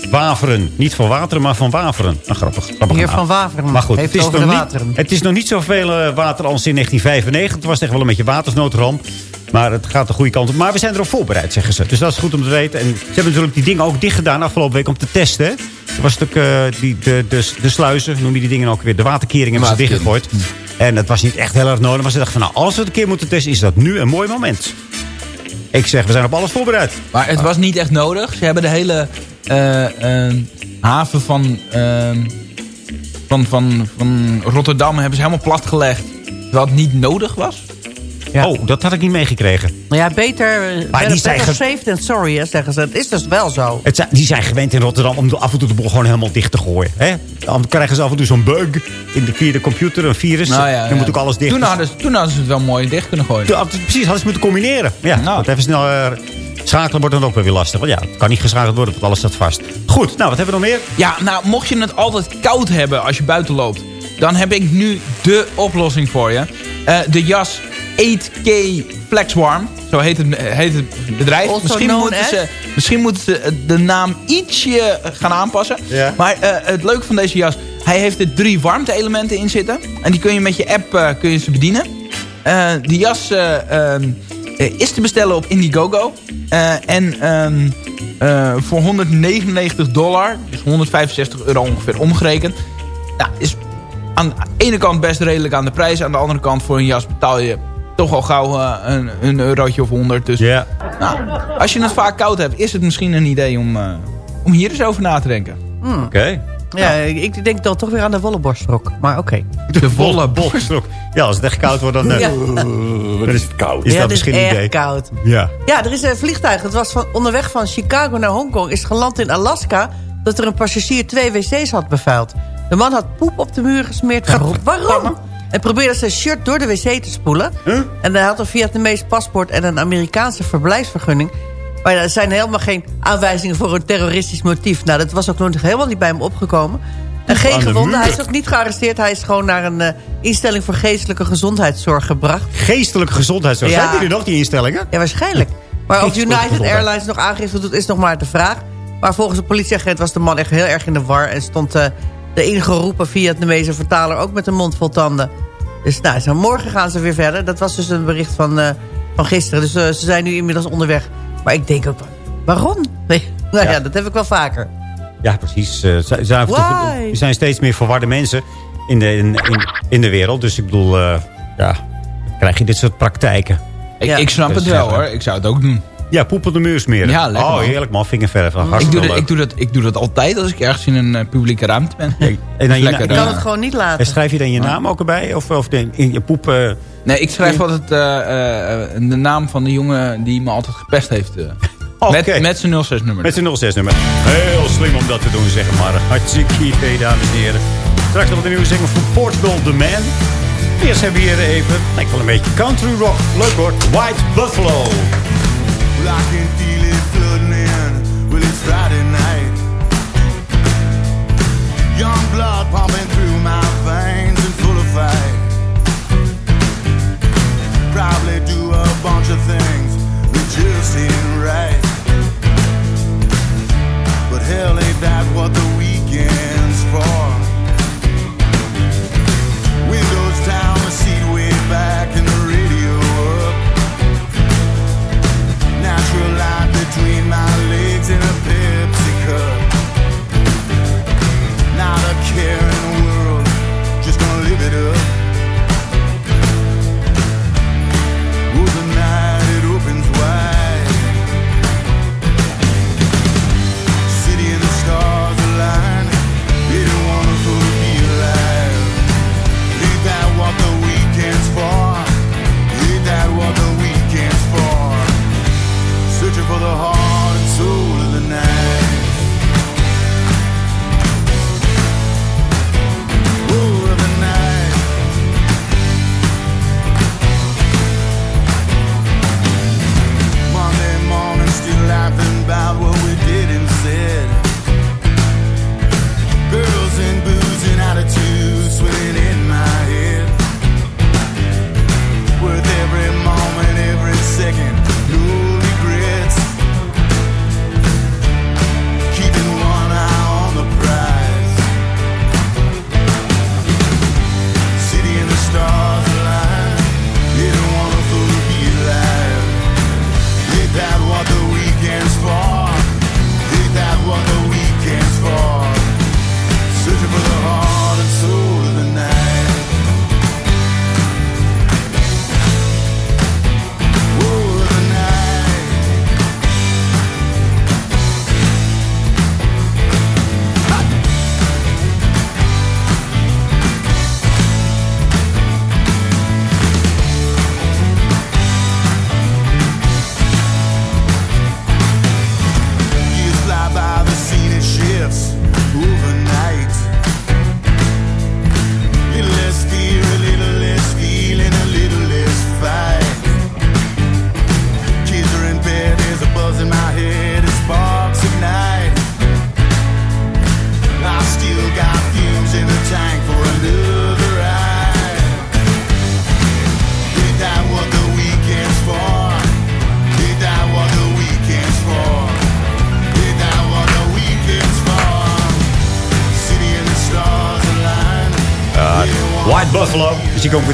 waveren. Niet van wateren, maar van waveren. Nou, grappig. grappig Heer van Waveren Maar goed, heeft het is, over nog de niet, wateren. het is nog niet zoveel eh, water als in 1995. Het was echt wel een beetje watersnoodramp. Maar het gaat de goede kant op. Maar we zijn erop voorbereid, zeggen ze. Dus dat is goed om te weten. En ze hebben natuurlijk die dingen ook dicht gedaan afgelopen week om te testen. hè. Er was natuurlijk eh, die, de, de, de sluizen, noem je die dingen ook weer. De waterkeringen hebben ze dichtgegooid. En het was niet echt heel erg nodig. Maar ze dachten van, nou, als we het een keer moeten testen, is dat nu een mooi moment. Ik zeg, we zijn op alles voorbereid. Maar het was niet echt nodig. Ze hebben de hele eh, eh, haven van, eh, van, van, van Rotterdam hebben ze helemaal platgelegd. Het niet nodig was. Oh, dat had ik niet meegekregen. Nou ja, beter, eh, better, die zijn better safe than sorry, hè, zeggen ze. Het is dus wel zo. Het zijn, die zijn gewend in Rotterdam om af en toe de boel gewoon helemaal dicht te gooien. Hè? Dan krijgen ze af en toe zo'n bug in de, via de computer, een virus. Nou ja, dan ja. moet ook alles dicht. Toen hadden, ze, toen hadden ze het wel mooi dicht kunnen gooien. Ja, precies, hadden ze moeten combineren. Ja, Nou. even snel eh, schakelen wordt dan ook wel weer lastig. Want ja, het kan niet geschakeld worden, want alles staat vast. Goed, nou, wat hebben we nog meer? Ja, nou, mocht je het altijd koud hebben als je buiten loopt... dan heb ik nu de oplossing voor je. Eh, de jas 8K Flexwarm. Zo heet het, heet het bedrijf. Also Misschien moeten, ze, misschien moeten ze eh, de naam ietsje gaan aanpassen. Ja. Maar eh, het leuke van deze jas... hij heeft er drie warmte-elementen in zitten. En die kun je met je app eh, kun je ze bedienen. Eh, die jas eh, ehm, eh, is te bestellen op Indiegogo. Eh, en ehm, eh, voor 199 dollar, dus 165 euro ongeveer omgerekend. Nou, is aan de ene kant best redelijk aan de prijs. Aan de andere kant voor een jas betaal je toch al gauw eh, een, een eurotje of 100. Dus Ja. nou, als je het vaak koud hebt, is het misschien een idee om, eh, om hier eens over na te denken. Oké. Ja, ik denk dan toch weer aan de wollen borstrok. Maar oké. De volle borstok. Ja, als het echt koud wordt, dan, eh, <laughs> Ja. dan is het koud. Is ja, dat is misschien een idee? koud. Ja. Ja, er is een vliegtuig. Het was van, onderweg van Chicago naar Hongkong. Is geland in Alaska. Dat er een passagier twee wc's had bevuild. De man had poep op de muur gesmeerd. Waarom? En probeerde zijn shirt door de wc te spoelen. En hij had een Vietnamees paspoort en een Amerikaanse verblijfsvergunning. Maar er zijn helemaal geen aanwijzingen voor een terroristisch motief. Nou, dat was ook nog helemaal niet bij hem opgekomen. En geen de gewonden. Hij is ook niet gearresteerd. Hij is gewoon naar een eh, instelling voor geestelijke gezondheidszorg gebracht. Geestelijke gezondheidszorg. Ja. Zijn jullie nog die instellingen? Ja, waarschijnlijk. Maar of United. Airlines nog aangifte doet, is nog maar de vraag. Maar volgens de politieagent was de man echt heel erg in de war... en stond eh, de ingeroepen Vietnamese vertaler ook met een mond vol tanden. Dus nou, zo, morgen gaan ze weer verder. Dat was dus een bericht van, eh, van gisteren. Dus eh, ze zijn nu inmiddels onderweg. Maar ik denk ook, waarom? <laughs> Nee, nou ja. dat heb ik wel vaker. Ja, precies. Ze- ze zijn, Why? er zijn steeds meer verwarde mensen in de, in, in, in de wereld. Dus ik bedoel, eh, ja, krijg je dit soort praktijken. Ik, ik snap Dus het wel hoor. Ik zou het ook doen. Ja, poep op de muur smeren. Ja, lekker, Oh, man. heerlijk man. Vingerverf. Ik doe, dat, leuk. ik, doe dat, ik doe dat altijd als ik ergens in een eh, publieke ruimte ben. En dan je Lekker, Ik kan het gewoon niet En laten. schrijf je dan je naam ook erbij? Of, of de, in je poep... eh, Nee, ik schrijf altijd eh, eh, de naam van de jongen die me altijd gepest heeft. eh. <laughs> Met, met zijn 06-nummer. Met zijn 06-nummer. Heel slim om dat te doen, zeg maar. Hartstikke idee, dames en heren. Straks nog de nieuwe single van Portugal, The Man. Eerst hebben we hier even, lijkt wel een beetje country rock. Leuk hoor. White Buffalo. I can feel it flooding in. Well, it's Friday night. Young blood pumping through my veins and full of fight. Probably do a bunch of things that just ain't right. But hell, ain't that what the weekend's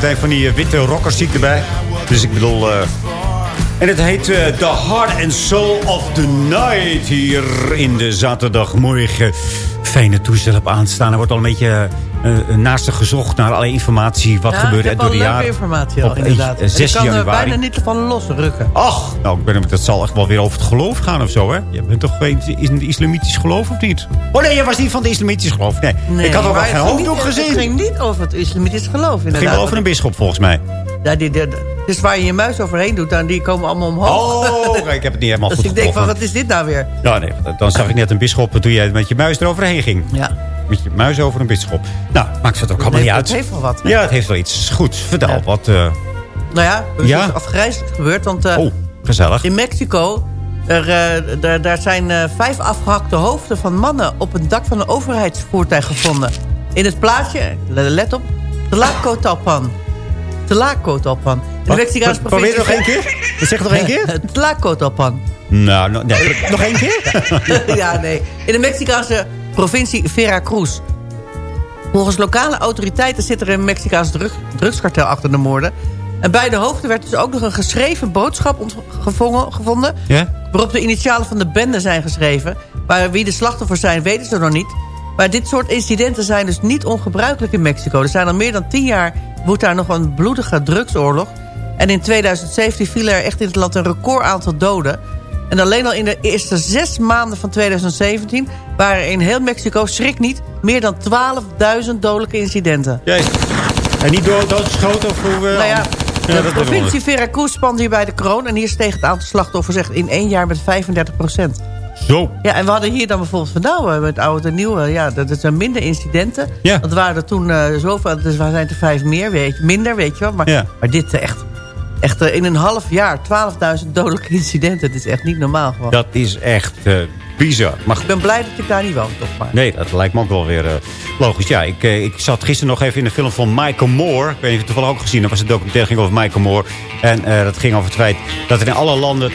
meteen van die eh, witte rockers zie ik erbij. Dus ik bedoel... eh, en het heet eh, The Heart and Soul of the Night. Hier in de zaterdagmorgen. Fijne toestel op aanstaan. Er wordt al een beetje eh, naast gezocht naar alle informatie. Wat Ja, gebeurde ik er door de jaren. informatie al, Op, inderdaad. eh, En 6 ik kan er bijna niet van losrukken. Ach, nou, ik ben, dat zal echt wel weer over het geloof gaan of zo, hè? Je bent toch in het islamitisch geloof of niet? Oh nee, je was niet van het islamitisch geloof. Nee, Nee, ik had ook wel geen het ging hoofddoek niet- gezien. Het ging niet over het islamitisch geloof, Het inderdaad. ging wel over een bisschop, volgens mij. Ja, die, die, dus waar je je muis overheen doet, dan die komen allemaal omhoog. Oh, ik heb het niet helemaal dus goed ik denk van, wat is dit nou weer? Ja, nee, dan zag ik net een bisschop toen jij met je muis eroverheen ging. Ja. Met je muis over een bisschop. Nou, maakt het ook allemaal niet uit. het heeft wel wat? Ja, het heeft wel iets. Goed, vertel wat. eh, Nou ja, er is Ja? iets afgrijzelijk gebeurd. Want eh, oh, gezellig. in Mexico, er, eh, daar, daar zijn eh, vijf afgehakte hoofden van mannen... op het dak van een overheidsvoertuig gevonden. In het plaatsje, let op, Tlacotalpan. Tlacotalpan. In de? Mexicaanse Pro- probeer provincie... nog één keer? Zeg nog één keer? <laughs> Tlacotalpan. Nou, nee, nog één keer? <laughs> ja, nee. In de Mexicaanse provincie Veracruz. Volgens lokale autoriteiten zit er een Mexicaans drug, drugskartel achter de moorden. En bij de hoofden werd dus ook nog een geschreven boodschap gevongen- gevonden... Ja? waarop de initialen van de bende zijn geschreven. Maar wie de slachtoffers zijn, weten ze nog niet. Maar dit soort incidenten zijn dus niet ongebruikelijk in Mexico. Er zijn al meer dan tien jaar woedt daar nog een bloedige drugsoorlog. En in 2017 vielen er echt in het land een record aantal doden. En alleen al in de eerste zes maanden van 2017... waren er in heel Mexico, schrik niet, meer dan 12.000 dodelijke incidenten. Jezus. En niet door doodgeschoten of hoe... eh, Nou ja, Ja, dat de provincie Veracruz spant hier bij de kroon. En hier steeg het aantal slachtoffers echt in één jaar met 35 procent. Zo. Ja, en we hadden hier dan bijvoorbeeld van nou, eh, met oud en nieuw, eh, ja, dat, dat zijn minder incidenten. Ja. Dat waren er toen eh, zoveel, dus waar zijn er vijf meer, weet je, minder, weet je wel. Maar, Ja. maar dit eh, echt, echt in een half jaar 12.000 dodelijke <laughs> incidenten. Het is echt niet normaal gewoon. Dat is echt bizar. Maar Ik ben blij dat ik daar niet woon, toch maar. Nee, dat lijkt me ook wel weer eh, logisch. Ja, ik, eh, ik zat gisteren nog even in de film van Michael Moore. Ik weet niet of je het toevallig ook gezien hebt. Dat was een documentaire ging over Michael Moore. En eh, dat ging over het feit dat er in alle landen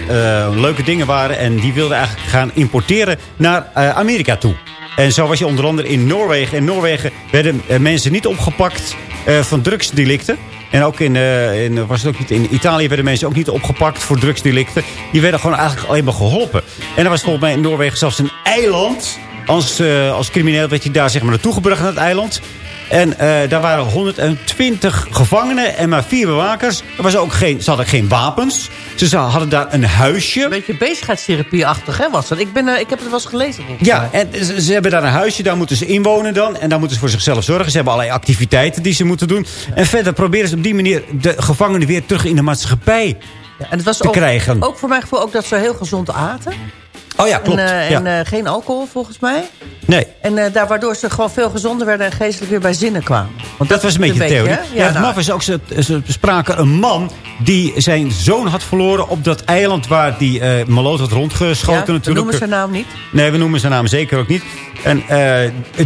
leuke dingen waren. En die wilden eigenlijk gaan importeren naar Amerika toe. En zo was je onder andere in Noorwegen. In Noorwegen werden mensen niet opgepakt eh, van drugsdelicten. En ook in, eh, in, was het ook niet, in Italië werden mensen ook niet opgepakt voor drugsdelicten. Die werden gewoon eigenlijk alleen maar geholpen. En er was volgens mij in Noorwegen zelfs een eiland. Als, eh, als crimineel werd je daar zeg maar, naartoe gebracht naar het eiland. En eh, daar waren 120 gevangenen en maar vier bewakers. Er was ook geen, ze hadden geen wapens. Ze hadden daar een huisje. Een beetje bezigheidstherapie-achtig, hè, was dat? Ik, ben, eh, ik heb het wel eens gelezen. Ja, en ze, ze hebben daar een huisje, daar moeten ze inwonen dan. En daar moeten ze voor zichzelf zorgen. Ze hebben allerlei activiteiten die ze moeten doen. En verder proberen ze op die manier de gevangenen weer terug in de maatschappij Ja, en het was te ook, krijgen. ook voor mijn gevoel ook dat ze heel gezond aten. Oh ja, klopt. En, eh, ja. en eh, geen alcohol, volgens mij. nee, En eh, daar, waardoor ze gewoon veel gezonder werden en geestelijk weer bij zinnen kwamen. Want dat was een beetje de theorie. hè? Ja, het nou, maf is ook, ze, ze spraken een man die zijn zoon had verloren op dat eiland waar die maloot had rondgeschoten ja, we natuurlijk. noemen zijn naam niet. Nee, we noemen zijn naam zeker ook niet. En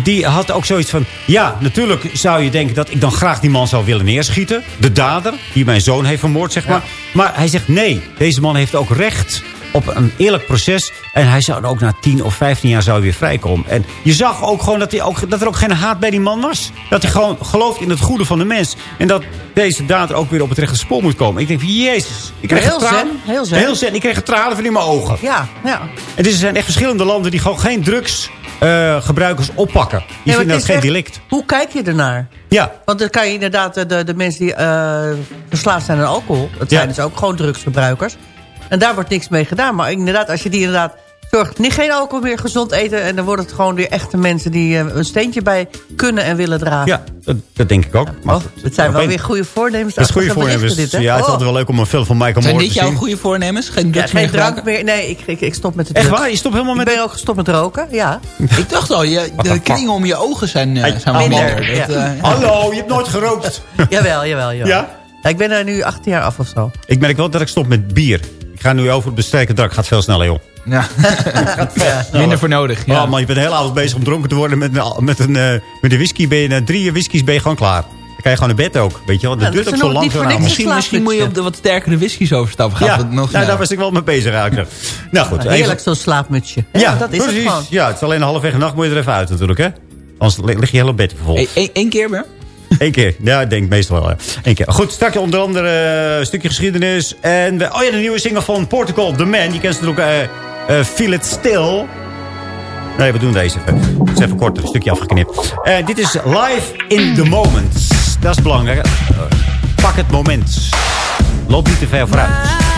die had ook zoiets van... Ja, natuurlijk zou je denken dat ik dan graag die man zou willen neerschieten. De dader, die mijn zoon heeft vermoord, zeg maar. Maar hij zegt nee, deze man heeft ook recht op een eerlijk proces. En hij zou ook na 10 of 15 jaar zou weer vrijkomen. En je zag ook gewoon dat, hij ook, dat er ook geen haat bij die man was. Dat hij gewoon gelooft in het goede van de mens. En dat deze dader ook weer op het rechte spoor moet komen. Ik denk van, jezus. Ik kreeg Heel tranen. zen, heel zen. Heel zen. Ik kreeg tranen van in mijn ogen. Ja, ja. En dus er zijn echt verschillende landen die gewoon geen drugsgebruikers oppakken. Die vinden het dat geen echt- delict. Hoe kijk je ernaar? Ja, Want dan kan je inderdaad de, de, mensen die eh, verslaafd zijn aan alcohol... dat Ja. zijn dus ook gewoon drugsgebruikers. En daar wordt niks mee gedaan. Maar inderdaad, als je die inderdaad zorgt... niet geen alcohol meer, gezond eten... en dan worden het gewoon weer echte mensen... die eh, een steentje bij kunnen en willen dragen. ja dat, dat denk ik ook. Maar Oh, het zijn wel weer goede voornemens. Dat is goede voornemens. Dit, hè? ja, het is Oh. altijd wel leuk om een film van Michael Zijn Moore dit te jouw zien. goede voornemens? Geen Ja, drugs meer geen drank gebruiken? meer. Nee, ik, ik, ik stop met de Echt drugs. waar? Je stopt helemaal Ik met... ben ook gestopt met roken, ja. <laughs> Ik dacht al, je, de kringen om je ogen zijn, eh, zijn wat minder, ja. Eh, ja. Hallo, je hebt nooit gerookt. <laughs> jawel, jawel, jawel. Ja? Ja, Ik ben er nu 18 jaar af of zo. Ik merk wel dat ik stop met bier. Ik ga nu over op de sterke drank. Gaat veel sneller, joh. Ja. <laughs> Minder voor nodig. Ja. Oh man, je bent de hele avond bezig om dronken te worden. Met een, met een, eh, met een whisky ben je na drie whiskies ben je gewoon klaar. Dan kan je gewoon naar bed ook. Weet je wel, dat Ja, duurt ook is zo nog lang. avond. Misschien, misschien moet je op de wat sterkere whiskies overstappen. Gaat Ja, het nog nou, daar was ik wel mee bezig eigenlijk. Nou goed, even- Heerlijk zo'n slaapmutsje. Ja, Ja, dat is precies. het gewoon. Ja, het is alleen een halfweg nacht moet je er even uit natuurlijk, hè? Anders li- lig je heel op bed vol. Eén keer weer? <laughs> Eén keer. Ja, ik denk meestal wel. Eén keer. Goed, straks onder andere eh, een stukje geschiedenis. En we, oh ja, de nieuwe single van Portugal, The Man. Die kent ze natuurlijk eh eh, Feel It Still. Nee, we doen deze even. Het is even kort, een stukje afgeknipt. Eh, dit is Live in the Moment. Dat is belangrijk. Eh, pak het moment. Loop niet te ver vooruit.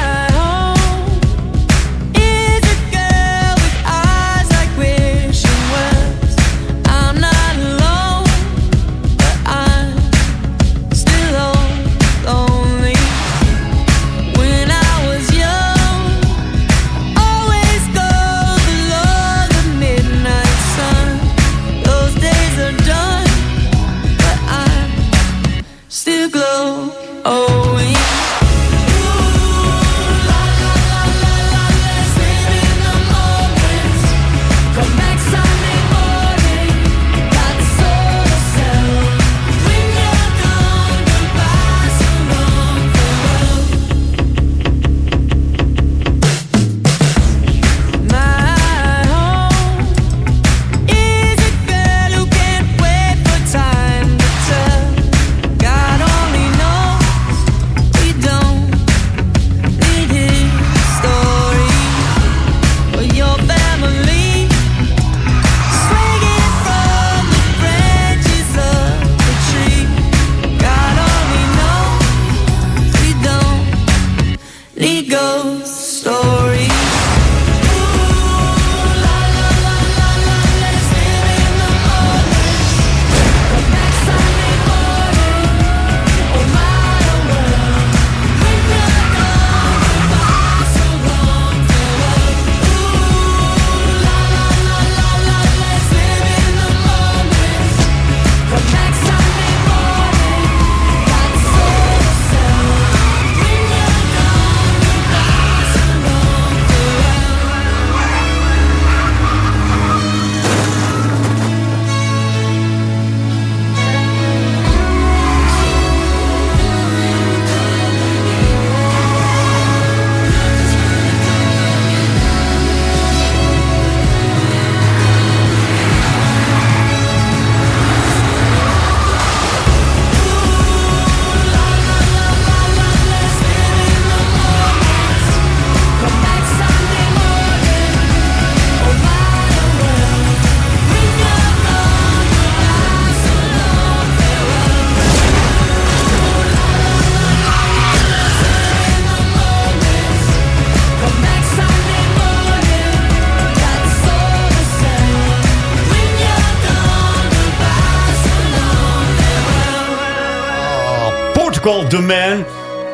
The Man.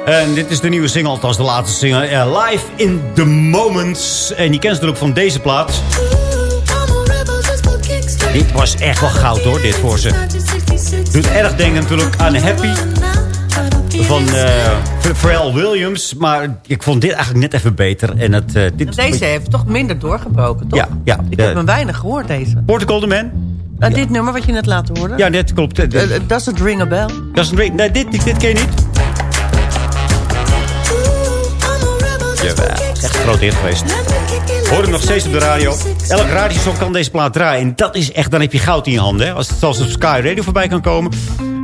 En dit is de nieuwe single, althans de laatste single. eh, Live in the Moments. En je kent ze natuurlijk van deze plaat. Dit was echt wel goud hoor, dit voor ze. Doet erg denken natuurlijk aan Happy van eh Pharrell Williams. Maar ik vond dit eigenlijk net even beter. En het, eh, dit, Deze heeft toch minder doorgebroken, toch? Ja, ja. Ik heb hem weinig gehoord, deze. Protocol The Man. Nou, Dit nummer wat je net laten horen. Ja, net klopt. Uh, does it ring a bell? Dat is een ring. Nee, dit, dit ken je niet. Jawel, is echt een groot hit geweest. Hoor hem nog steeds op de radio. Elk radiostok kan deze plaat draaien. En dat is echt, dan heb je goud in je handen. Hè? Als het zelfs op Sky Radio voorbij kan komen.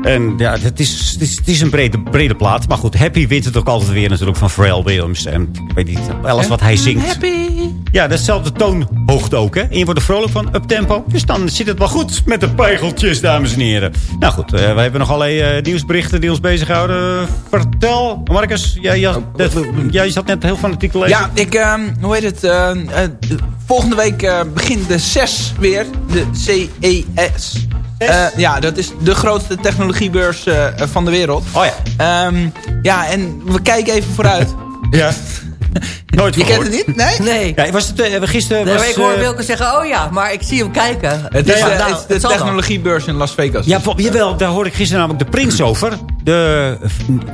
En ja, het is, het is, het is een brede, brede plaat. Maar goed, Happy wint het ook altijd weer natuurlijk van Pharrell Williams. En ik weet niet, alles wat hij zingt. Happy. Ja, dezelfde toonhoogte ook, hè. En je wordt er vrolijk van, uptempo. Dus dan zit het wel goed met de pegeltjes, dames en heren. Nou goed, eh, we hebben nog allerlei eh, nieuwsberichten die ons bezighouden. Vertel, Marcus. Jij, jij, dat- jij zat net heel fanatiek te lezen. Ja, ik, ehm, hoe heet het? eh, volgende week begint de CES weer. De CES. Eh, ja, dat is de grootste technologiebeurs van de wereld. Oh ja. Ehm, ja, en we kijken even vooruit. Ja. Nooit Je kent het niet? Nee? <laughs> Nee. Ja, was het eh, gisteren... Nee, was, ik hoor eh, Wilke zeggen, oh ja, maar ik zie hem kijken. Het is, Ja, de, nou, het is de technologiebeurs in Las Vegas. Ja, vol- jawel, daar hoorde ik gisteren namelijk de prins over. De,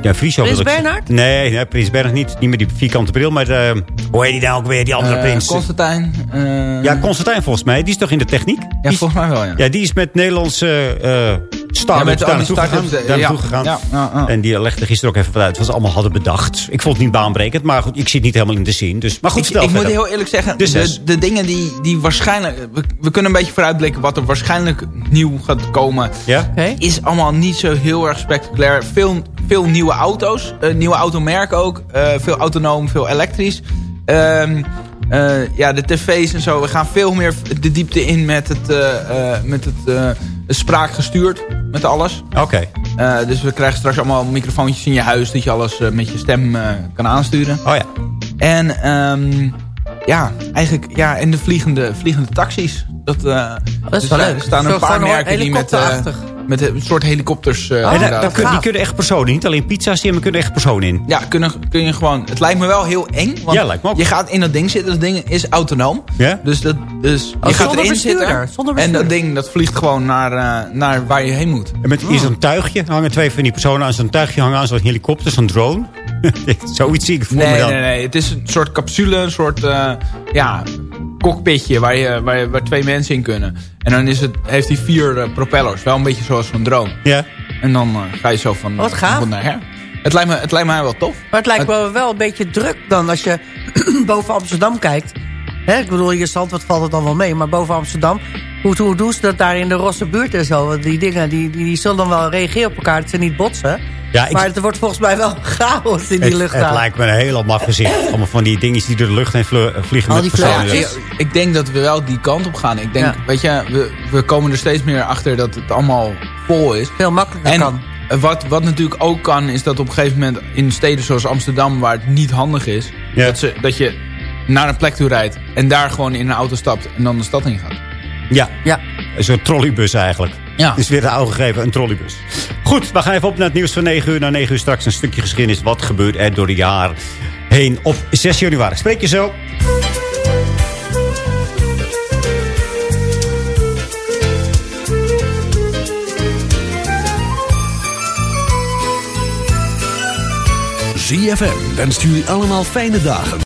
ja, Friso Prins Bernhard? Nee, nee, prins Bernhard niet. Niet met die vierkante bril, maar de, hoe heet die nou ook weer, die andere Eh, prins? Constantijn. eh, ja, Constantijn volgens mij. Die is toch in de techniek? ja, Die is- volgens mij wel, ja. Ja, die is met Nederlandse uh, start Ja, met daar naartoe gegaan. eh, Daar ja. naartoe gegaan. Ja, ja, ja. En die legde gisteren ook even wat uit wat ze allemaal hadden bedacht. Ik vond het niet baanbrekend, maar goed, ik zit niet helemaal in de zin. Dus, maar goed, ik, moet heel eerlijk zeggen, Dus de, de dingen die, die waarschijnlijk... We, we kunnen een beetje vooruitblikken wat er waarschijnlijk nieuw gaat komen. Is allemaal niet zo heel erg spectaculair. Veel, veel nieuwe auto's. eh, nieuwe automerken ook. eh, veel autonoom, veel elektrisch. Ehm, eh, ja, de tv's en zo. We gaan veel meer de diepte in met het, eh, eh, met het eh, spraakgestuurd. Met alles. Oké. Eh, dus we krijgen straks allemaal microfoontjes in je huis... dat je alles met je stem eh, kan aansturen. Oh ja. En ehm, ja, eigenlijk ja, en de vliegende, vliegende taxis. Dat, eh, Dat is er wel staan- leuk. Er staan een paar merken die met, eh, helikopterachtig. Met een soort helikopters... eh, en daar, inderdaad. daar kun- die gaaf. kunnen echt personen in. Niet alleen pizza's, die maar kunnen echt personen in. Ja, kunnen, kun je gewoon... Het lijkt me wel heel eng. Want Ja, lijkt me ook. Je gaat in dat ding zitten. Dat ding is autonoom. Ja? Dus, dat, dus je gaat zonder erin bestuurder, zitten. zonder en dat ding dat vliegt gewoon naar, eh, naar waar je heen moet. En met is een tuigje. hangen twee van die personen aan zo'n tuigje hangen aan zo'n helikopter, zo'n drone. <laughs> Zoiets zie ik voor me Nee, dan. nee, nee. Het is een soort capsule. Een soort eh, ja, cockpitje waar, je, waar, je- waar twee mensen in kunnen. En dan is het, heeft hij vier eh, propellers. Wel een beetje zoals zo'n drone. Ja. En dan eh, ga je zo van, Wat gaaf. van naar her. Het lijkt, me, het lijkt mij wel tof. Maar het lijkt me wel een beetje druk dan als je <clears throat> boven Amsterdam kijkt. Hè, ik bedoel, hier Zandvoort valt het dan wel mee. Maar boven Amsterdam, hoe, hoe doen ze dat daar in de Rosse buurt en zo? Want Die dingen, die, die, die zullen dan wel reageren op elkaar. Dat ze niet botsen. Ja, ik- maar het wordt volgens mij wel <laughs> chaos in die Het, lucht. het lijkt me een heel maf gezicht. Allemaal van die dingetjes die door de lucht heen vle- vliegen. Al met die ik, ik denk dat we wel die kant op gaan. Ik denk, Ja. weet je, we, we komen er steeds meer achter dat het allemaal vol is. Veel makkelijker En kan. wat, wat natuurlijk ook kan, is dat op een gegeven moment in steden zoals Amsterdam, waar het niet handig is, Ja. dat, ze, dat je naar een plek toe rijdt en daar gewoon in een auto stapt en dan de stad in gaat. Ja, Ja. zo'n trolleybus eigenlijk. Ja. Het is weer de oude gegeven, een trolleybus. Goed, we gaan even op naar het nieuws van 9 uur. Na 9 uur straks een stukje geschiedenis. Wat gebeurt er door de jaar heen op 6 januari. Spreek je zo. ZFM wenst jullie allemaal fijne dagen.